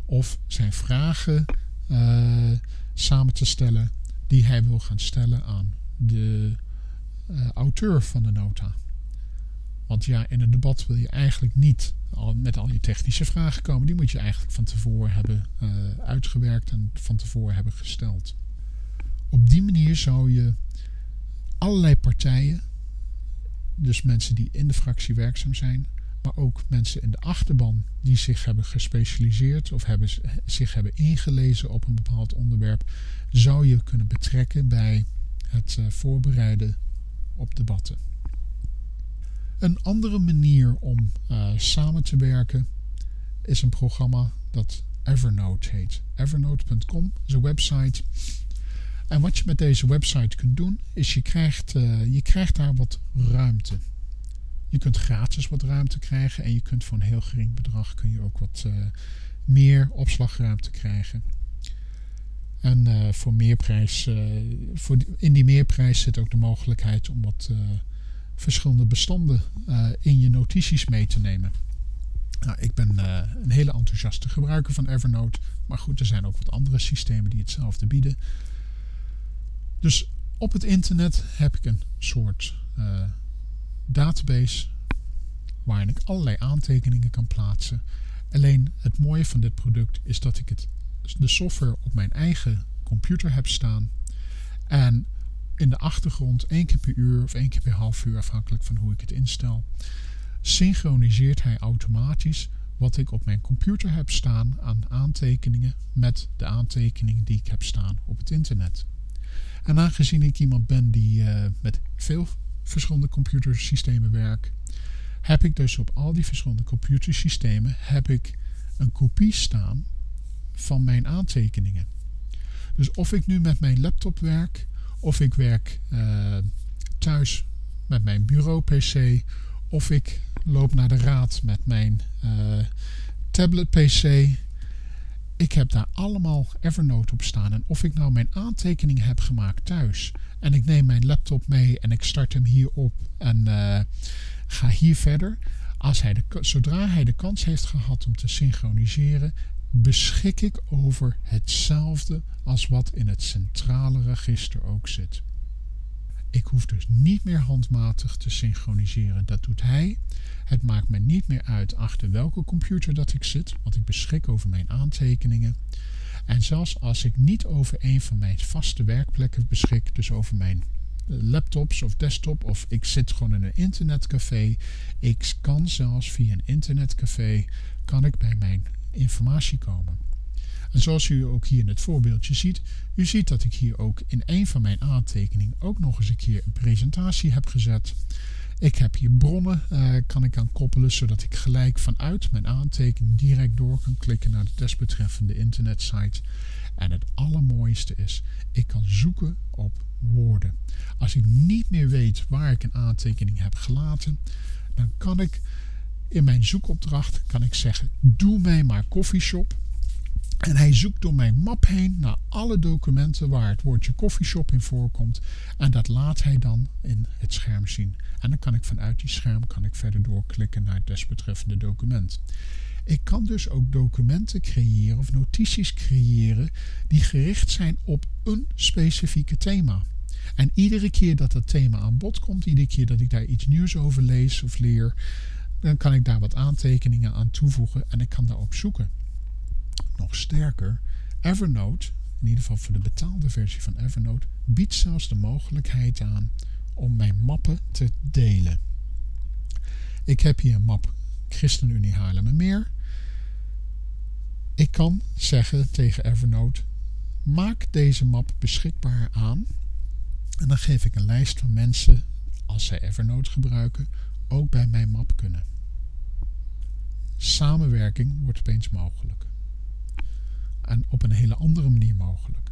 Of zijn vragen samen te stellen die hij wil gaan stellen aan de auteur van de nota. Want ja, in een debat wil je eigenlijk niet al met al je technische vragen komen. Die moet je eigenlijk van tevoren hebben uitgewerkt en van tevoren hebben gesteld. Op die manier zou je allerlei partijen, dus mensen die in de fractie werkzaam zijn, maar ook mensen in de achterban die zich hebben gespecialiseerd of hebben, zich hebben ingelezen op een bepaald onderwerp, zou je kunnen betrekken bij het uh, voorbereiden op debatten. Een andere manier om uh, samen te werken is een programma dat Evernote heet. Evernote.com is een website en wat je met deze website kunt doen, is je krijgt, uh, je krijgt daar wat ruimte. Je kunt gratis wat ruimte krijgen en je kunt voor een heel gering bedrag kun je ook wat uh, meer opslagruimte krijgen. En voor meerprijs, voor in die meerprijs zit ook de mogelijkheid om wat verschillende bestanden in je notities mee te nemen. Nou, ik ben een hele enthousiaste gebruiker van Evernote, maar goed, er zijn ook wat andere systemen die hetzelfde bieden. Dus op het internet heb ik een soort uh, database waarin ik allerlei aantekeningen kan plaatsen. Alleen het mooie van dit product is dat ik het, de software op mijn eigen computer heb staan. En in de achtergrond één keer per uur of één keer per half uur, afhankelijk van hoe ik het instel, synchroniseert hij automatisch wat ik op mijn computer heb staan aan aantekeningen met de aantekeningen die ik heb staan op het internet. En aangezien ik iemand ben die uh, met veel verschillende computersystemen werkt, heb ik dus op al die verschillende computersystemen heb ik een kopie staan van mijn aantekeningen. Dus of ik nu met mijn laptop werk, of ik werk uh, thuis met mijn bureau-PC, of ik loop naar de raad met mijn uh, tablet-PC, ik heb daar allemaal Evernote op staan. En of ik nou mijn aantekeningen heb gemaakt thuis. En ik neem mijn laptop mee en ik start hem hier op en uh, ga hier verder. Als hij de, zodra hij de kans heeft gehad om te synchroniseren, beschik ik over hetzelfde als wat in het centrale register ook zit. Ik hoef dus niet meer handmatig te synchroniseren. Dat doet hij. Het maakt me niet meer uit achter welke computer dat ik zit, want ik beschik over mijn aantekeningen. En zelfs als ik niet over een van mijn vaste werkplekken beschik, dus over mijn laptops of desktop of ik zit gewoon in een internetcafé, ik kan zelfs via een internetcafé kan ik bij mijn informatie komen. En zoals u ook hier in het voorbeeldje ziet, u ziet dat ik hier ook in een van mijn aantekeningen ook nog eens een keer een presentatie heb gezet. Ik heb hier bronnen, uh, kan ik aan koppelen, zodat ik gelijk vanuit mijn aantekening direct door kan klikken naar de desbetreffende internetsite. En het allermooiste is, ik kan zoeken op woorden. Als ik niet meer weet waar ik een aantekening heb gelaten, dan kan ik in mijn zoekopdracht kan ik zeggen, doe mij maar koffieshop. En hij zoekt door mijn map heen naar alle documenten waar het woordje coffeeshop in voorkomt. En dat laat hij dan in het scherm zien. En dan kan ik vanuit die scherm kan ik verder doorklikken naar het desbetreffende document. Ik kan dus ook documenten creëren of notities creëren die gericht zijn op een specifieke thema. En iedere keer dat dat thema aan bod komt, iedere keer dat ik daar iets nieuws over lees of leer, dan kan ik daar wat aantekeningen aan toevoegen en ik kan daarop zoeken. Nog sterker, Evernote, in ieder geval voor de betaalde versie van Evernote, biedt zelfs de mogelijkheid aan om mijn mappen te delen. Ik heb hier een map ChristenUnie Haarlemmermeer. Ik kan zeggen tegen Evernote, maak deze map beschikbaar aan. En dan geef ik een lijst van mensen, als zij Evernote gebruiken, ook bij mijn map kunnen. Samenwerking wordt opeens mogelijk. En op een hele andere manier mogelijk.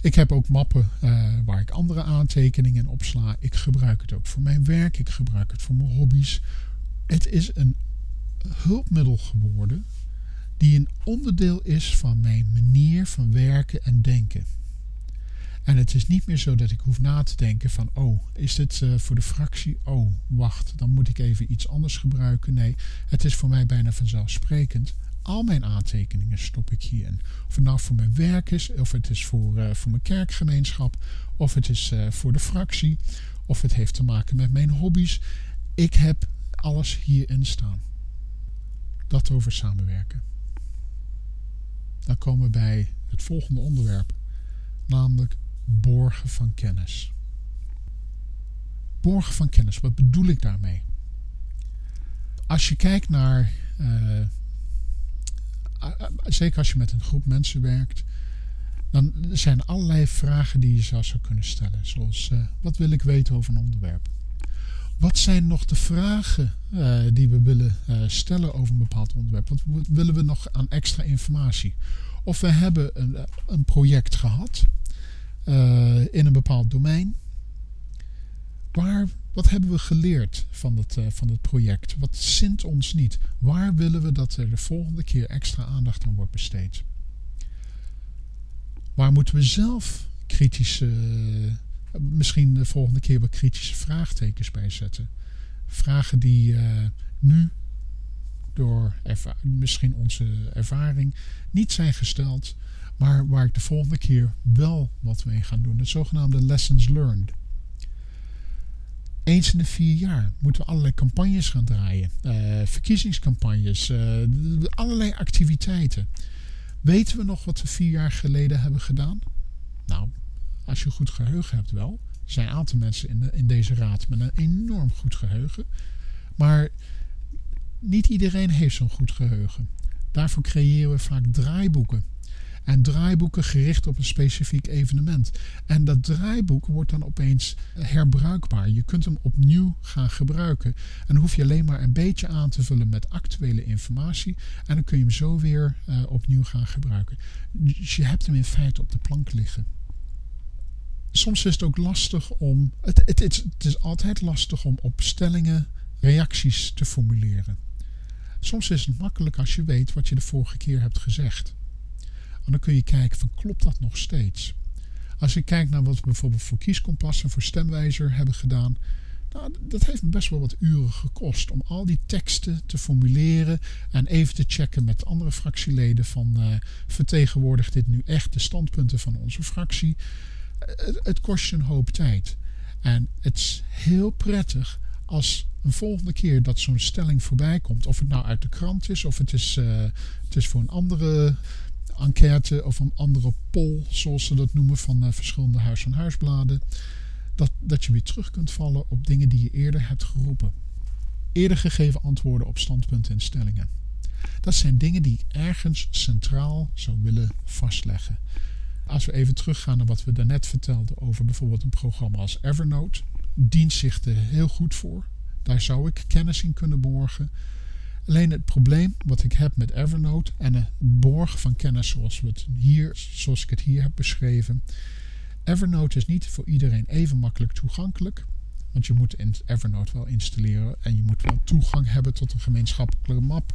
Ik heb ook mappen uh, waar ik andere aantekeningen in opsla. Ik gebruik het ook voor mijn werk. Ik gebruik het voor mijn hobby's. Het is een hulpmiddel geworden die een onderdeel is van mijn manier van werken en denken. En het is niet meer zo dat ik hoef na te denken van, oh, is dit uh, voor de fractie? Oh, wacht, dan moet ik even iets anders gebruiken. Nee, het is voor mij bijna vanzelfsprekend. Al mijn aantekeningen stop ik hierin. Of het nou voor mijn werk is, of het is voor, uh, voor mijn kerkgemeenschap, of het is uh, voor de fractie, of het heeft te maken met mijn hobby's. Ik heb alles hierin staan. Dat over samenwerken. Dan komen we bij het volgende onderwerp, namelijk borgen van kennis. Borgen van kennis, wat bedoel ik daarmee? Als je kijkt naar, uh, zeker als je met een groep mensen werkt, dan zijn er allerlei vragen die je zou kunnen stellen. Zoals, uh, wat wil ik weten over een onderwerp? Wat zijn nog de vragen uh, die we willen stellen over een bepaald onderwerp? Wat willen we nog aan extra informatie? Of we hebben een, een project gehad uh, in een bepaald domein. Waar, wat hebben we geleerd van het, van het project? Wat zint ons niet? Waar willen we dat er de volgende keer extra aandacht aan wordt besteed? Waar moeten we zelf kritische misschien de volgende keer wat kritische vraagtekens bij zetten. Vragen die nu door misschien onze ervaring niet zijn gesteld, maar waar ik de volgende keer wel wat mee ga doen. De zogenaamde lessons learned. Eens in de vier jaar moeten we allerlei campagnes gaan draaien. Uh, verkiezingscampagnes, uh, allerlei activiteiten. Weten we nog wat we vier jaar geleden hebben gedaan? Nou, als je goed geheugen hebt wel. Er zijn een aantal mensen in, in deze raad met een enorm goed geheugen. Maar niet iedereen heeft zo'n goed geheugen. Daarvoor creëren we vaak draaiboeken. En draaiboeken gericht op een specifiek evenement. En dat draaiboek wordt dan opeens herbruikbaar. Je kunt hem opnieuw gaan gebruiken. En dan hoef je alleen maar een beetje aan te vullen met actuele informatie. En dan kun je hem zo weer uh, opnieuw gaan gebruiken. Dus je hebt hem in feite op de plank liggen soms is het ook lastig om. Het, het, het, het, is altijd lastig om op stellingen reacties te formuleren. Soms is het makkelijk als je weet wat je de vorige keer hebt gezegd. En dan kun je kijken van klopt dat nog steeds? Als ik kijk naar wat we bijvoorbeeld voor kieskompas en voor stemwijzer hebben gedaan. Nou, dat heeft me best wel wat uren gekost om al die teksten te formuleren en even te checken met andere fractieleden van uh, vertegenwoordigt dit nu echt de standpunten van onze fractie? het, het kost je een hoop tijd. En het is heel prettig als een volgende keer dat zo'n stelling voorbij komt, of het nou uit de krant is, of het is, uh, het is voor een andere enquête of een andere poll, zoals ze dat noemen, van uh, verschillende huis- en huisbladen, dat, dat je weer terug kunt vallen op dingen die je eerder hebt geroepen. Eerder gegeven antwoorden op standpunten en stellingen. Dat zijn dingen die ik ergens centraal zou willen vastleggen. Als we even teruggaan naar wat we daarnet vertelden over bijvoorbeeld een programma als Evernote, dient zich er heel goed voor. Daar zou ik kennis in kunnen borgen. Alleen het probleem wat ik heb met Evernote en het borgen van kennis zoals, we het hier, zoals ik het hier heb beschreven. Evernote is niet voor iedereen even makkelijk toegankelijk. Want je moet in Evernote wel installeren en je moet wel toegang hebben tot een gemeenschappelijke map.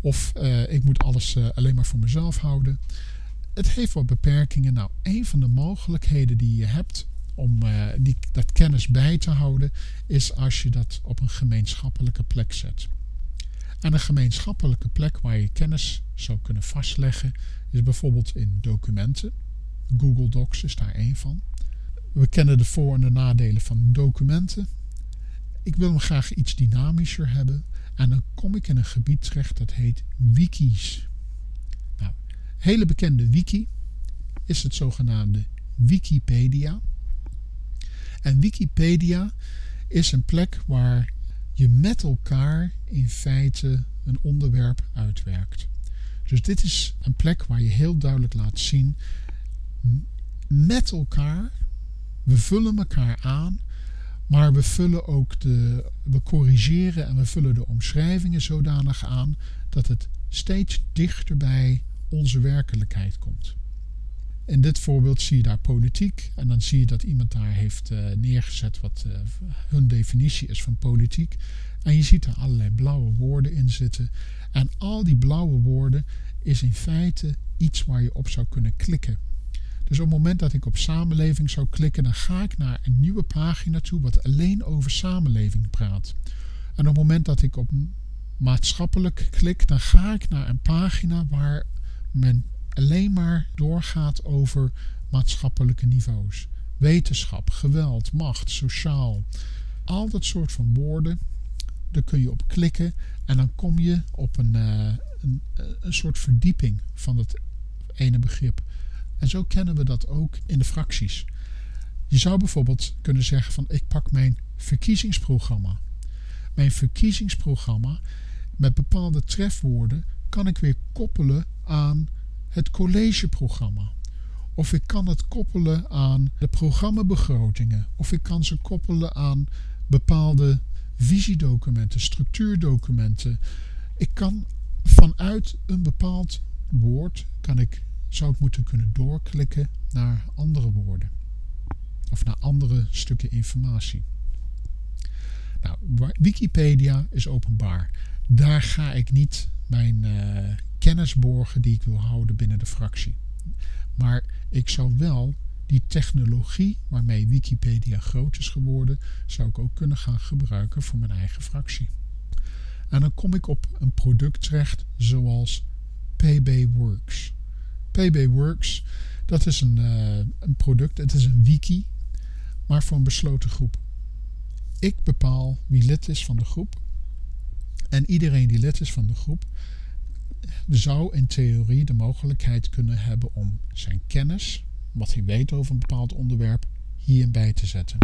Of uh, ik moet alles uh, alleen maar voor mezelf houden het heeft wat beperkingen. Nou, een van de mogelijkheden die je hebt om uh, die, dat kennis bij te houden, is als je dat op een gemeenschappelijke plek zet. En een gemeenschappelijke plek waar je kennis zou kunnen vastleggen is bijvoorbeeld in documenten. Google Docs is daar één van. We kennen de voor- en de nadelen van documenten. Ik wil hem graag iets dynamischer hebben. En dan kom ik in een gebied terecht dat heet wikis. Nou, hele bekende wiki is het zogenaamde Wikipedia. En Wikipedia is een plek waar je met elkaar in feite een onderwerp uitwerkt. Dus dit is een plek waar je heel duidelijk laat zien met elkaar, we vullen elkaar aan, maar we vullen ook de, we corrigeren en we vullen de omschrijvingen zodanig aan dat het steeds dichter bij onze werkelijkheid komt. In dit voorbeeld zie je daar politiek en dan zie je dat iemand daar heeft uh, neergezet wat uh, hun definitie is van politiek. En je ziet er allerlei blauwe woorden in zitten. En al die blauwe woorden is in feite iets waar je op zou kunnen klikken. Dus op het moment dat ik op samenleving zou klikken, dan ga ik naar een nieuwe pagina toe wat alleen over samenleving praat. En op het moment dat ik op maatschappelijk klik, dan ga ik naar een pagina waar men alleen maar doorgaat over maatschappelijke niveaus. Wetenschap, geweld, macht, sociaal. Al dat soort van woorden, daar kun je op klikken en dan kom je op een, uh, een, een soort verdieping van het ene begrip. En zo kennen we dat ook in de fracties. Je zou bijvoorbeeld kunnen zeggen van ik pak mijn verkiezingsprogramma. Mijn verkiezingsprogramma met bepaalde trefwoorden kan ik weer koppelen aan het collegeprogramma. Of ik kan het koppelen aan de programmabegrotingen. Of ik kan ze koppelen aan bepaalde visiedocumenten, structuurdocumenten. Ik kan vanuit een bepaald woord kan ik, zou ik moeten kunnen doorklikken naar andere woorden. Of naar andere stukken informatie. Nou, Wikipedia is openbaar. Daar ga ik niet mijn uh, kennis borgen die ik wil houden binnen de fractie. Maar ik zou wel die technologie waarmee Wikipedia groot is geworden, zou ik ook kunnen gaan gebruiken voor mijn eigen fractie. En dan kom ik op een product terecht zoals PBWorks. PBWorks, dat is een, uh, een product, het is een wiki, maar voor een besloten groep. Ik bepaal wie lid is van de groep. En iedereen die lid is van de groep zou in theorie de mogelijkheid kunnen hebben om zijn kennis, wat hij weet over een bepaald onderwerp, hierbij te zetten.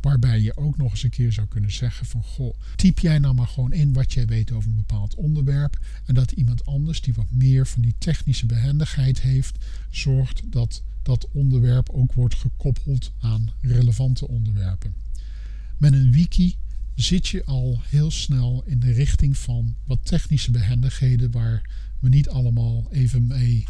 Waarbij je ook nog eens een keer zou kunnen zeggen van goh, typ jij nou maar gewoon in wat jij weet over een bepaald onderwerp en dat iemand anders die wat meer van die technische behendigheid heeft, zorgt dat dat onderwerp ook wordt gekoppeld aan relevante onderwerpen. Met een wiki zit je al heel snel in de richting van wat technische behendigheden waar we niet allemaal even mee,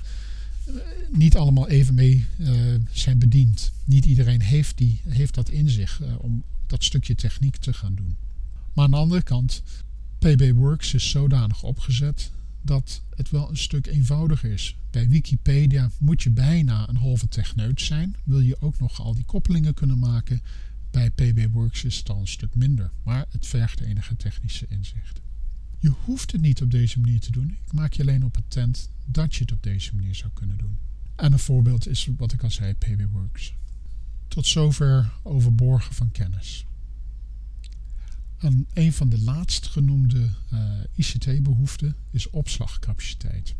eh, niet allemaal even mee uh, zijn bediend. Niet iedereen heeft, die, heeft dat in zich uh, om dat stukje techniek te gaan doen. Maar aan de andere kant, PB Works is zodanig opgezet dat het wel een stuk eenvoudiger is. Bij Wikipedia moet je bijna een halve techneut zijn. Wil je ook nog al die koppelingen kunnen maken. Bij PBWorks is het al een stuk minder, maar het vergt enige technische inzicht. Je hoeft het niet op deze manier te doen. Ik maak je alleen op attent dat je het op deze manier zou kunnen doen. En een voorbeeld is wat ik al zei, PBWorks. Tot zover over borgen van kennis. En een van de laatst genoemde eh, ICT-behoeften is opslagcapaciteit.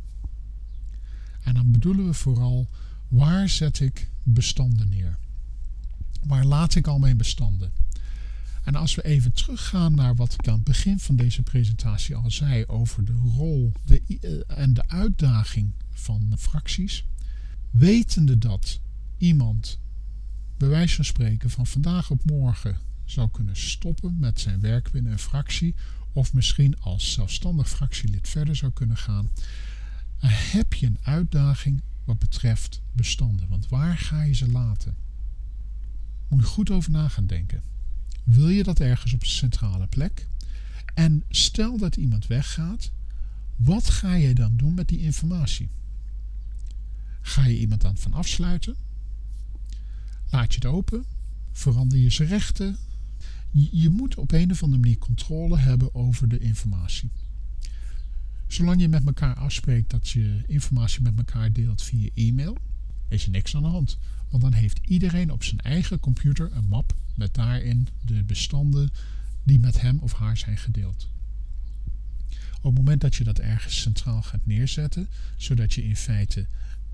En dan bedoelen we vooral waar zet ik bestanden neer? Waar laat ik al mijn bestanden? En als we even teruggaan naar wat ik aan het begin van deze presentatie al zei over de rol de, uh, en de uitdaging van fracties, wetende dat iemand bij wijze van spreken van vandaag op morgen zou kunnen stoppen met zijn werk binnen een fractie of misschien als zelfstandig fractielid verder zou kunnen gaan, heb je een uitdaging wat betreft bestanden. Want waar ga je ze laten? Moet je goed over na gaan denken. Wil je dat ergens op een centrale plek? En stel dat iemand weggaat, wat ga je dan doen met die informatie? Ga je iemand dan van afsluiten? Laat je het open? Verander je zijn rechten? je, moet op een of andere manier controle hebben over de informatie. Zolang je met elkaar afspreekt dat je informatie met elkaar deelt via e-mail, is er niks aan de hand. Want dan heeft iedereen op zijn eigen computer een map met daarin de bestanden die met hem of haar zijn gedeeld. Op het moment dat je dat ergens centraal gaat neerzetten, zodat je in feite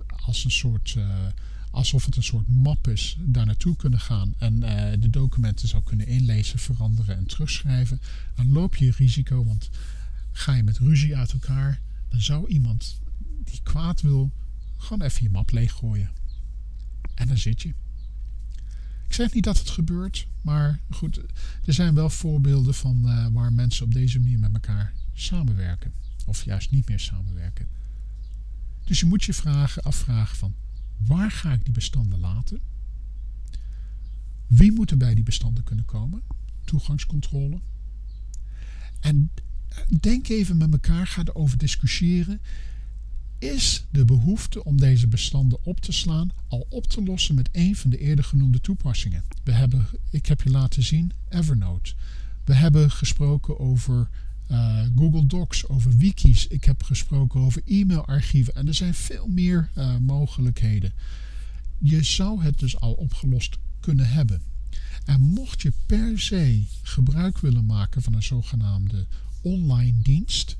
als een soort, uh, alsof het een soort map is, daar naartoe kunnen gaan en uh, de documenten zou kunnen inlezen, veranderen en terugschrijven, dan loop je risico, want ga je met ruzie uit elkaar, dan zou iemand die kwaad wil, gewoon even je map leeggooien. En dan zit je. Ik zeg niet dat het gebeurt, maar goed, er zijn wel voorbeelden van uh, waar mensen op deze manier met elkaar samenwerken. Of juist niet meer samenwerken. Dus je moet je vragen, afvragen van waar ga ik die bestanden laten? Wie moet er bij die bestanden kunnen komen? Toegangscontrole. En denk even met elkaar, ga erover discussiëren. Is de behoefte om deze bestanden op te slaan al op te lossen met een van de eerder genoemde toepassingen? We hebben, ik heb je laten zien, Evernote. We hebben gesproken over uh, Google Docs, over wikis. Ik heb gesproken over e-mailarchieven. En er zijn veel meer uh, mogelijkheden. Je zou het dus al opgelost kunnen hebben. En mocht je per se gebruik willen maken van een zogenaamde online dienst.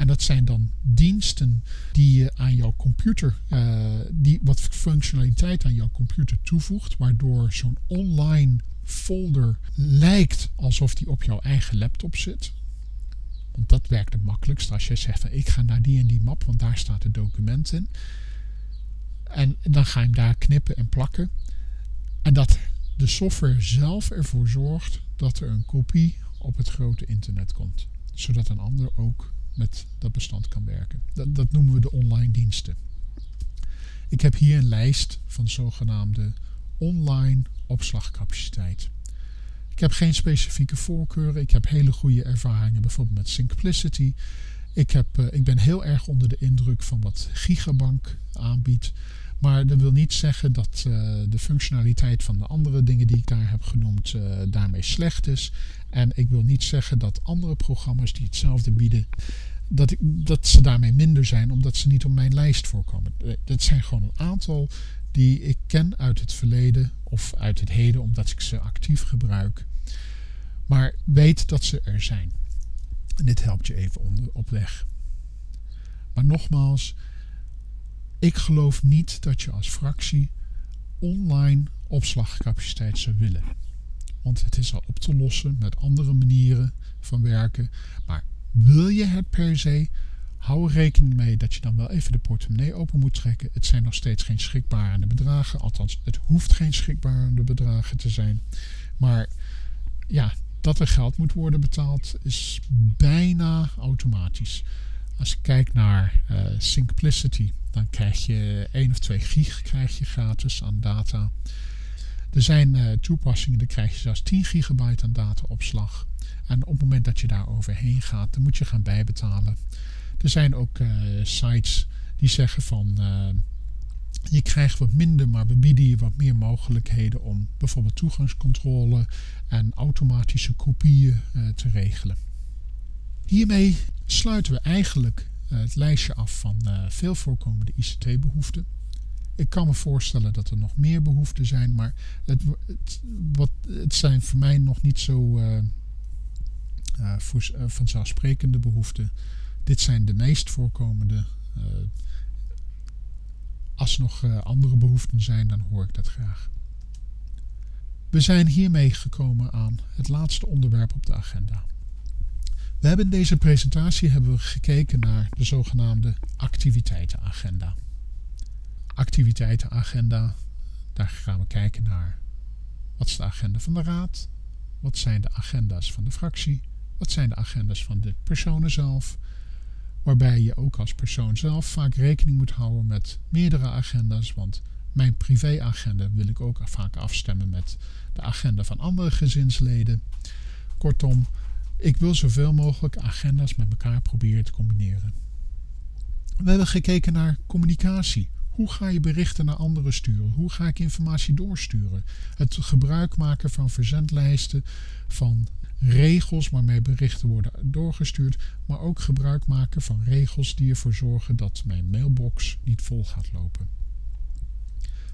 En dat zijn dan diensten die je aan jouw computer, uh, die wat functionaliteit aan jouw computer toevoegt, waardoor zo'n online folder lijkt alsof die op jouw eigen laptop zit. Want dat werkt het makkelijkst als je zegt van ik ga naar die en die map, want daar staat het document in. En dan ga je hem daar knippen en plakken. En dat de software zelf ervoor zorgt dat er een kopie op het grote internet komt. Zodat een ander ook met dat bestand kan werken. Dat, dat noemen we de online diensten. Ik heb hier een lijst van zogenaamde online opslagcapaciteit. Ik heb geen specifieke voorkeuren. Ik heb hele goede ervaringen bijvoorbeeld met Simplicity. Ik, heb, uh, ik ben heel erg onder de indruk van wat Gigabank aanbiedt. Maar dat wil niet zeggen dat uh, de functionaliteit van de andere dingen die ik daar heb genoemd uh, daarmee slecht is. En ik wil niet zeggen dat andere programma's die hetzelfde bieden, dat, ik, dat ze daarmee minder zijn omdat ze niet op mijn lijst voorkomen. Dat zijn gewoon een aantal die ik ken uit het verleden of uit het heden omdat ik ze actief gebruik. Maar weet dat ze er zijn. En dit helpt je even onder, op weg. Maar nogmaals, ik geloof niet dat je als fractie online opslagcapaciteit zou willen. Want het is al op te lossen met andere manieren van werken. Maar wil je het per se, hou er rekening mee dat je dan wel even de portemonnee open moet trekken. Het zijn nog steeds geen schrikbarende bedragen. Althans, het hoeft geen schrikbarende bedragen te zijn. Maar ja, dat er geld moet worden betaald is bijna automatisch. Als je kijkt naar uh, Simplicity, dan krijg je 1 of 2 gig krijg je gratis aan data. Er zijn uh, toepassingen, daar krijg je zelfs 10 gigabyte aan dataopslag. En op het moment dat je daar overheen gaat, dan moet je gaan bijbetalen. Er zijn ook uh, sites die zeggen van je krijgt wat minder, maar we bieden je wat meer mogelijkheden om bijvoorbeeld toegangscontrole en automatische kopieën uh, te regelen. Hiermee sluiten we eigenlijk het lijstje af van veel voorkomende ICT-behoeften. Ik kan me voorstellen dat er nog meer behoeften zijn, maar het, wat, het zijn voor mij nog niet zo voor, vanzelfsprekende behoeften. Dit zijn de meest voorkomende als er nog andere behoeften zijn, dan hoor ik dat graag. We zijn hiermee gekomen aan het laatste onderwerp op de agenda. We hebben in deze presentatie hebben we gekeken naar de zogenaamde activiteitenagenda. Activiteitenagenda, daar gaan we kijken naar wat is de agenda van de raad, wat zijn de agenda's van de fractie, wat zijn de agenda's van de personen zelf, waarbij je ook als persoon zelf vaak rekening moet houden met meerdere agenda's, want mijn privéagenda wil ik ook vaak afstemmen met de agenda van andere gezinsleden. Kortom, ik wil zoveel mogelijk agenda's met elkaar proberen te combineren. We hebben gekeken naar communicatie. Hoe ga je berichten naar anderen sturen? Hoe ga ik informatie doorsturen? Het gebruik maken van verzendlijsten, van regels waarmee berichten worden doorgestuurd, maar ook gebruik maken van regels die ervoor zorgen dat mijn mailbox niet vol gaat lopen.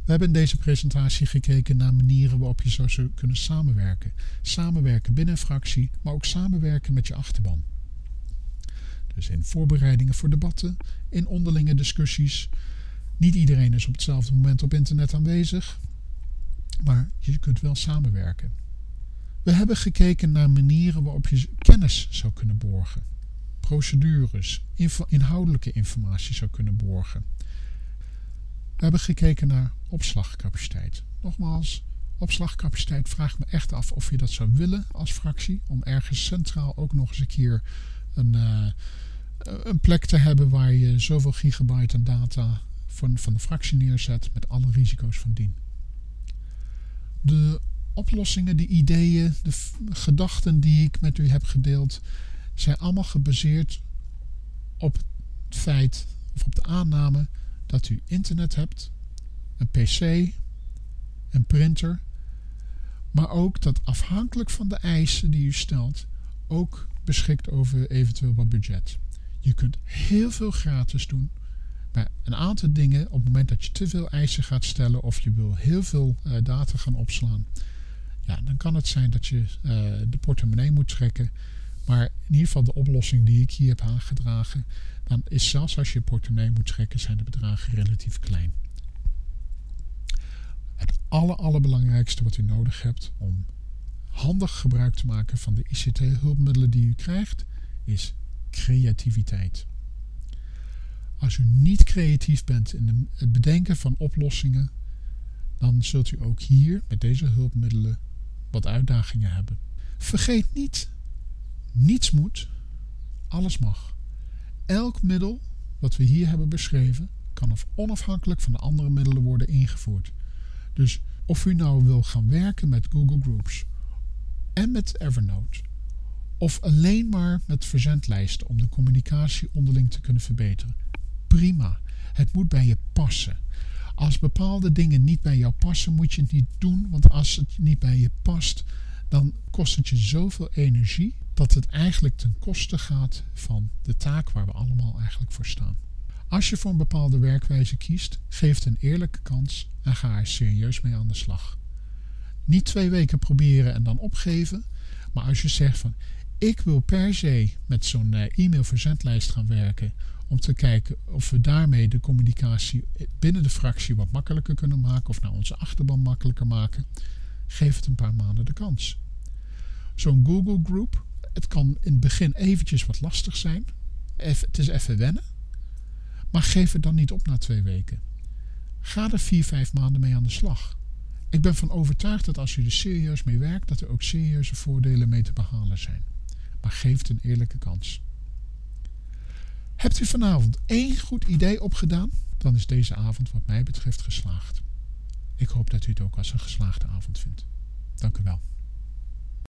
We hebben in deze presentatie gekeken naar manieren waarop je zou kunnen samenwerken. Samenwerken binnen een fractie, maar ook samenwerken met je achterban. Dus in voorbereidingen voor debatten, in onderlinge discussies. Niet iedereen is op hetzelfde moment op internet aanwezig, maar je kunt wel samenwerken. We hebben gekeken naar manieren waarop je kennis zou kunnen borgen. Procedures, inhoudelijke informatie zou kunnen borgen. We hebben gekeken naar opslagcapaciteit. Nogmaals, opslagcapaciteit vraagt me echt af of je dat zou willen als fractie. Om ergens centraal ook nog eens een keer een, uh, een plek te hebben waar je zoveel gigabyte aan data van, van de fractie neerzet met alle risico's van dien. De oplossingen, de ideeën, de gedachten die ik met u heb gedeeld, zijn allemaal gebaseerd op het feit of op de aanname dat u internet hebt, een pc, een printer, maar ook dat afhankelijk van de eisen die u stelt, ook beschikt over eventueel wat budget. Je kunt heel veel gratis doen. Maar een aantal dingen, op het moment dat je te veel eisen gaat stellen of je wil heel veel uh, data gaan opslaan, ja, dan kan het zijn dat je uh, de portemonnee moet trekken. Maar in ieder geval de oplossing die ik hier heb aangedragen, dan is zelfs als je portemonnee moet trekken, zijn de bedragen relatief klein. Het aller, allerbelangrijkste wat u nodig hebt om handig gebruik te maken van de ICT-hulpmiddelen die u krijgt, is creativiteit. Als u niet creatief bent in het bedenken van oplossingen, dan zult u ook hier met deze hulpmiddelen wat uitdagingen hebben. Vergeet niet, niets moet, alles mag. Elk middel wat we hier hebben beschreven kan onafhankelijk van de andere middelen worden ingevoerd. Dus of u nou wil gaan werken met Google Groups en met Evernote, of alleen maar met verzendlijsten om de communicatie onderling te kunnen verbeteren, prima. Het moet bij je passen. Als bepaalde dingen niet bij jou passen, moet je het niet doen, want als het niet bij je past, dan kost het je zoveel energie dat het eigenlijk ten koste gaat van de taak waar we allemaal eigenlijk voor staan. Als je voor een bepaalde werkwijze kiest, geef het een eerlijke kans en ga er serieus mee aan de slag. Niet twee weken proberen en dan opgeven, maar als je zegt van ik wil per se met zo'n eh, e-mailverzendlijst gaan werken om te kijken of we daarmee de communicatie binnen de fractie wat makkelijker kunnen maken of naar onze achterban makkelijker maken, geef het een paar maanden de kans. Zo'n Google Group, het kan in het begin eventjes wat lastig zijn. het is even wennen. Maar geef het dan niet op na twee weken. Ga er vier, vijf maanden mee aan de slag. Ik ben van overtuigd dat als u er serieus mee werkt, dat er ook serieuze voordelen mee te behalen zijn. Maar geef het een eerlijke kans. Hebt u vanavond één goed idee opgedaan, dan is deze avond wat mij betreft geslaagd. Ik hoop dat u het ook als een geslaagde avond vindt. Dank u wel.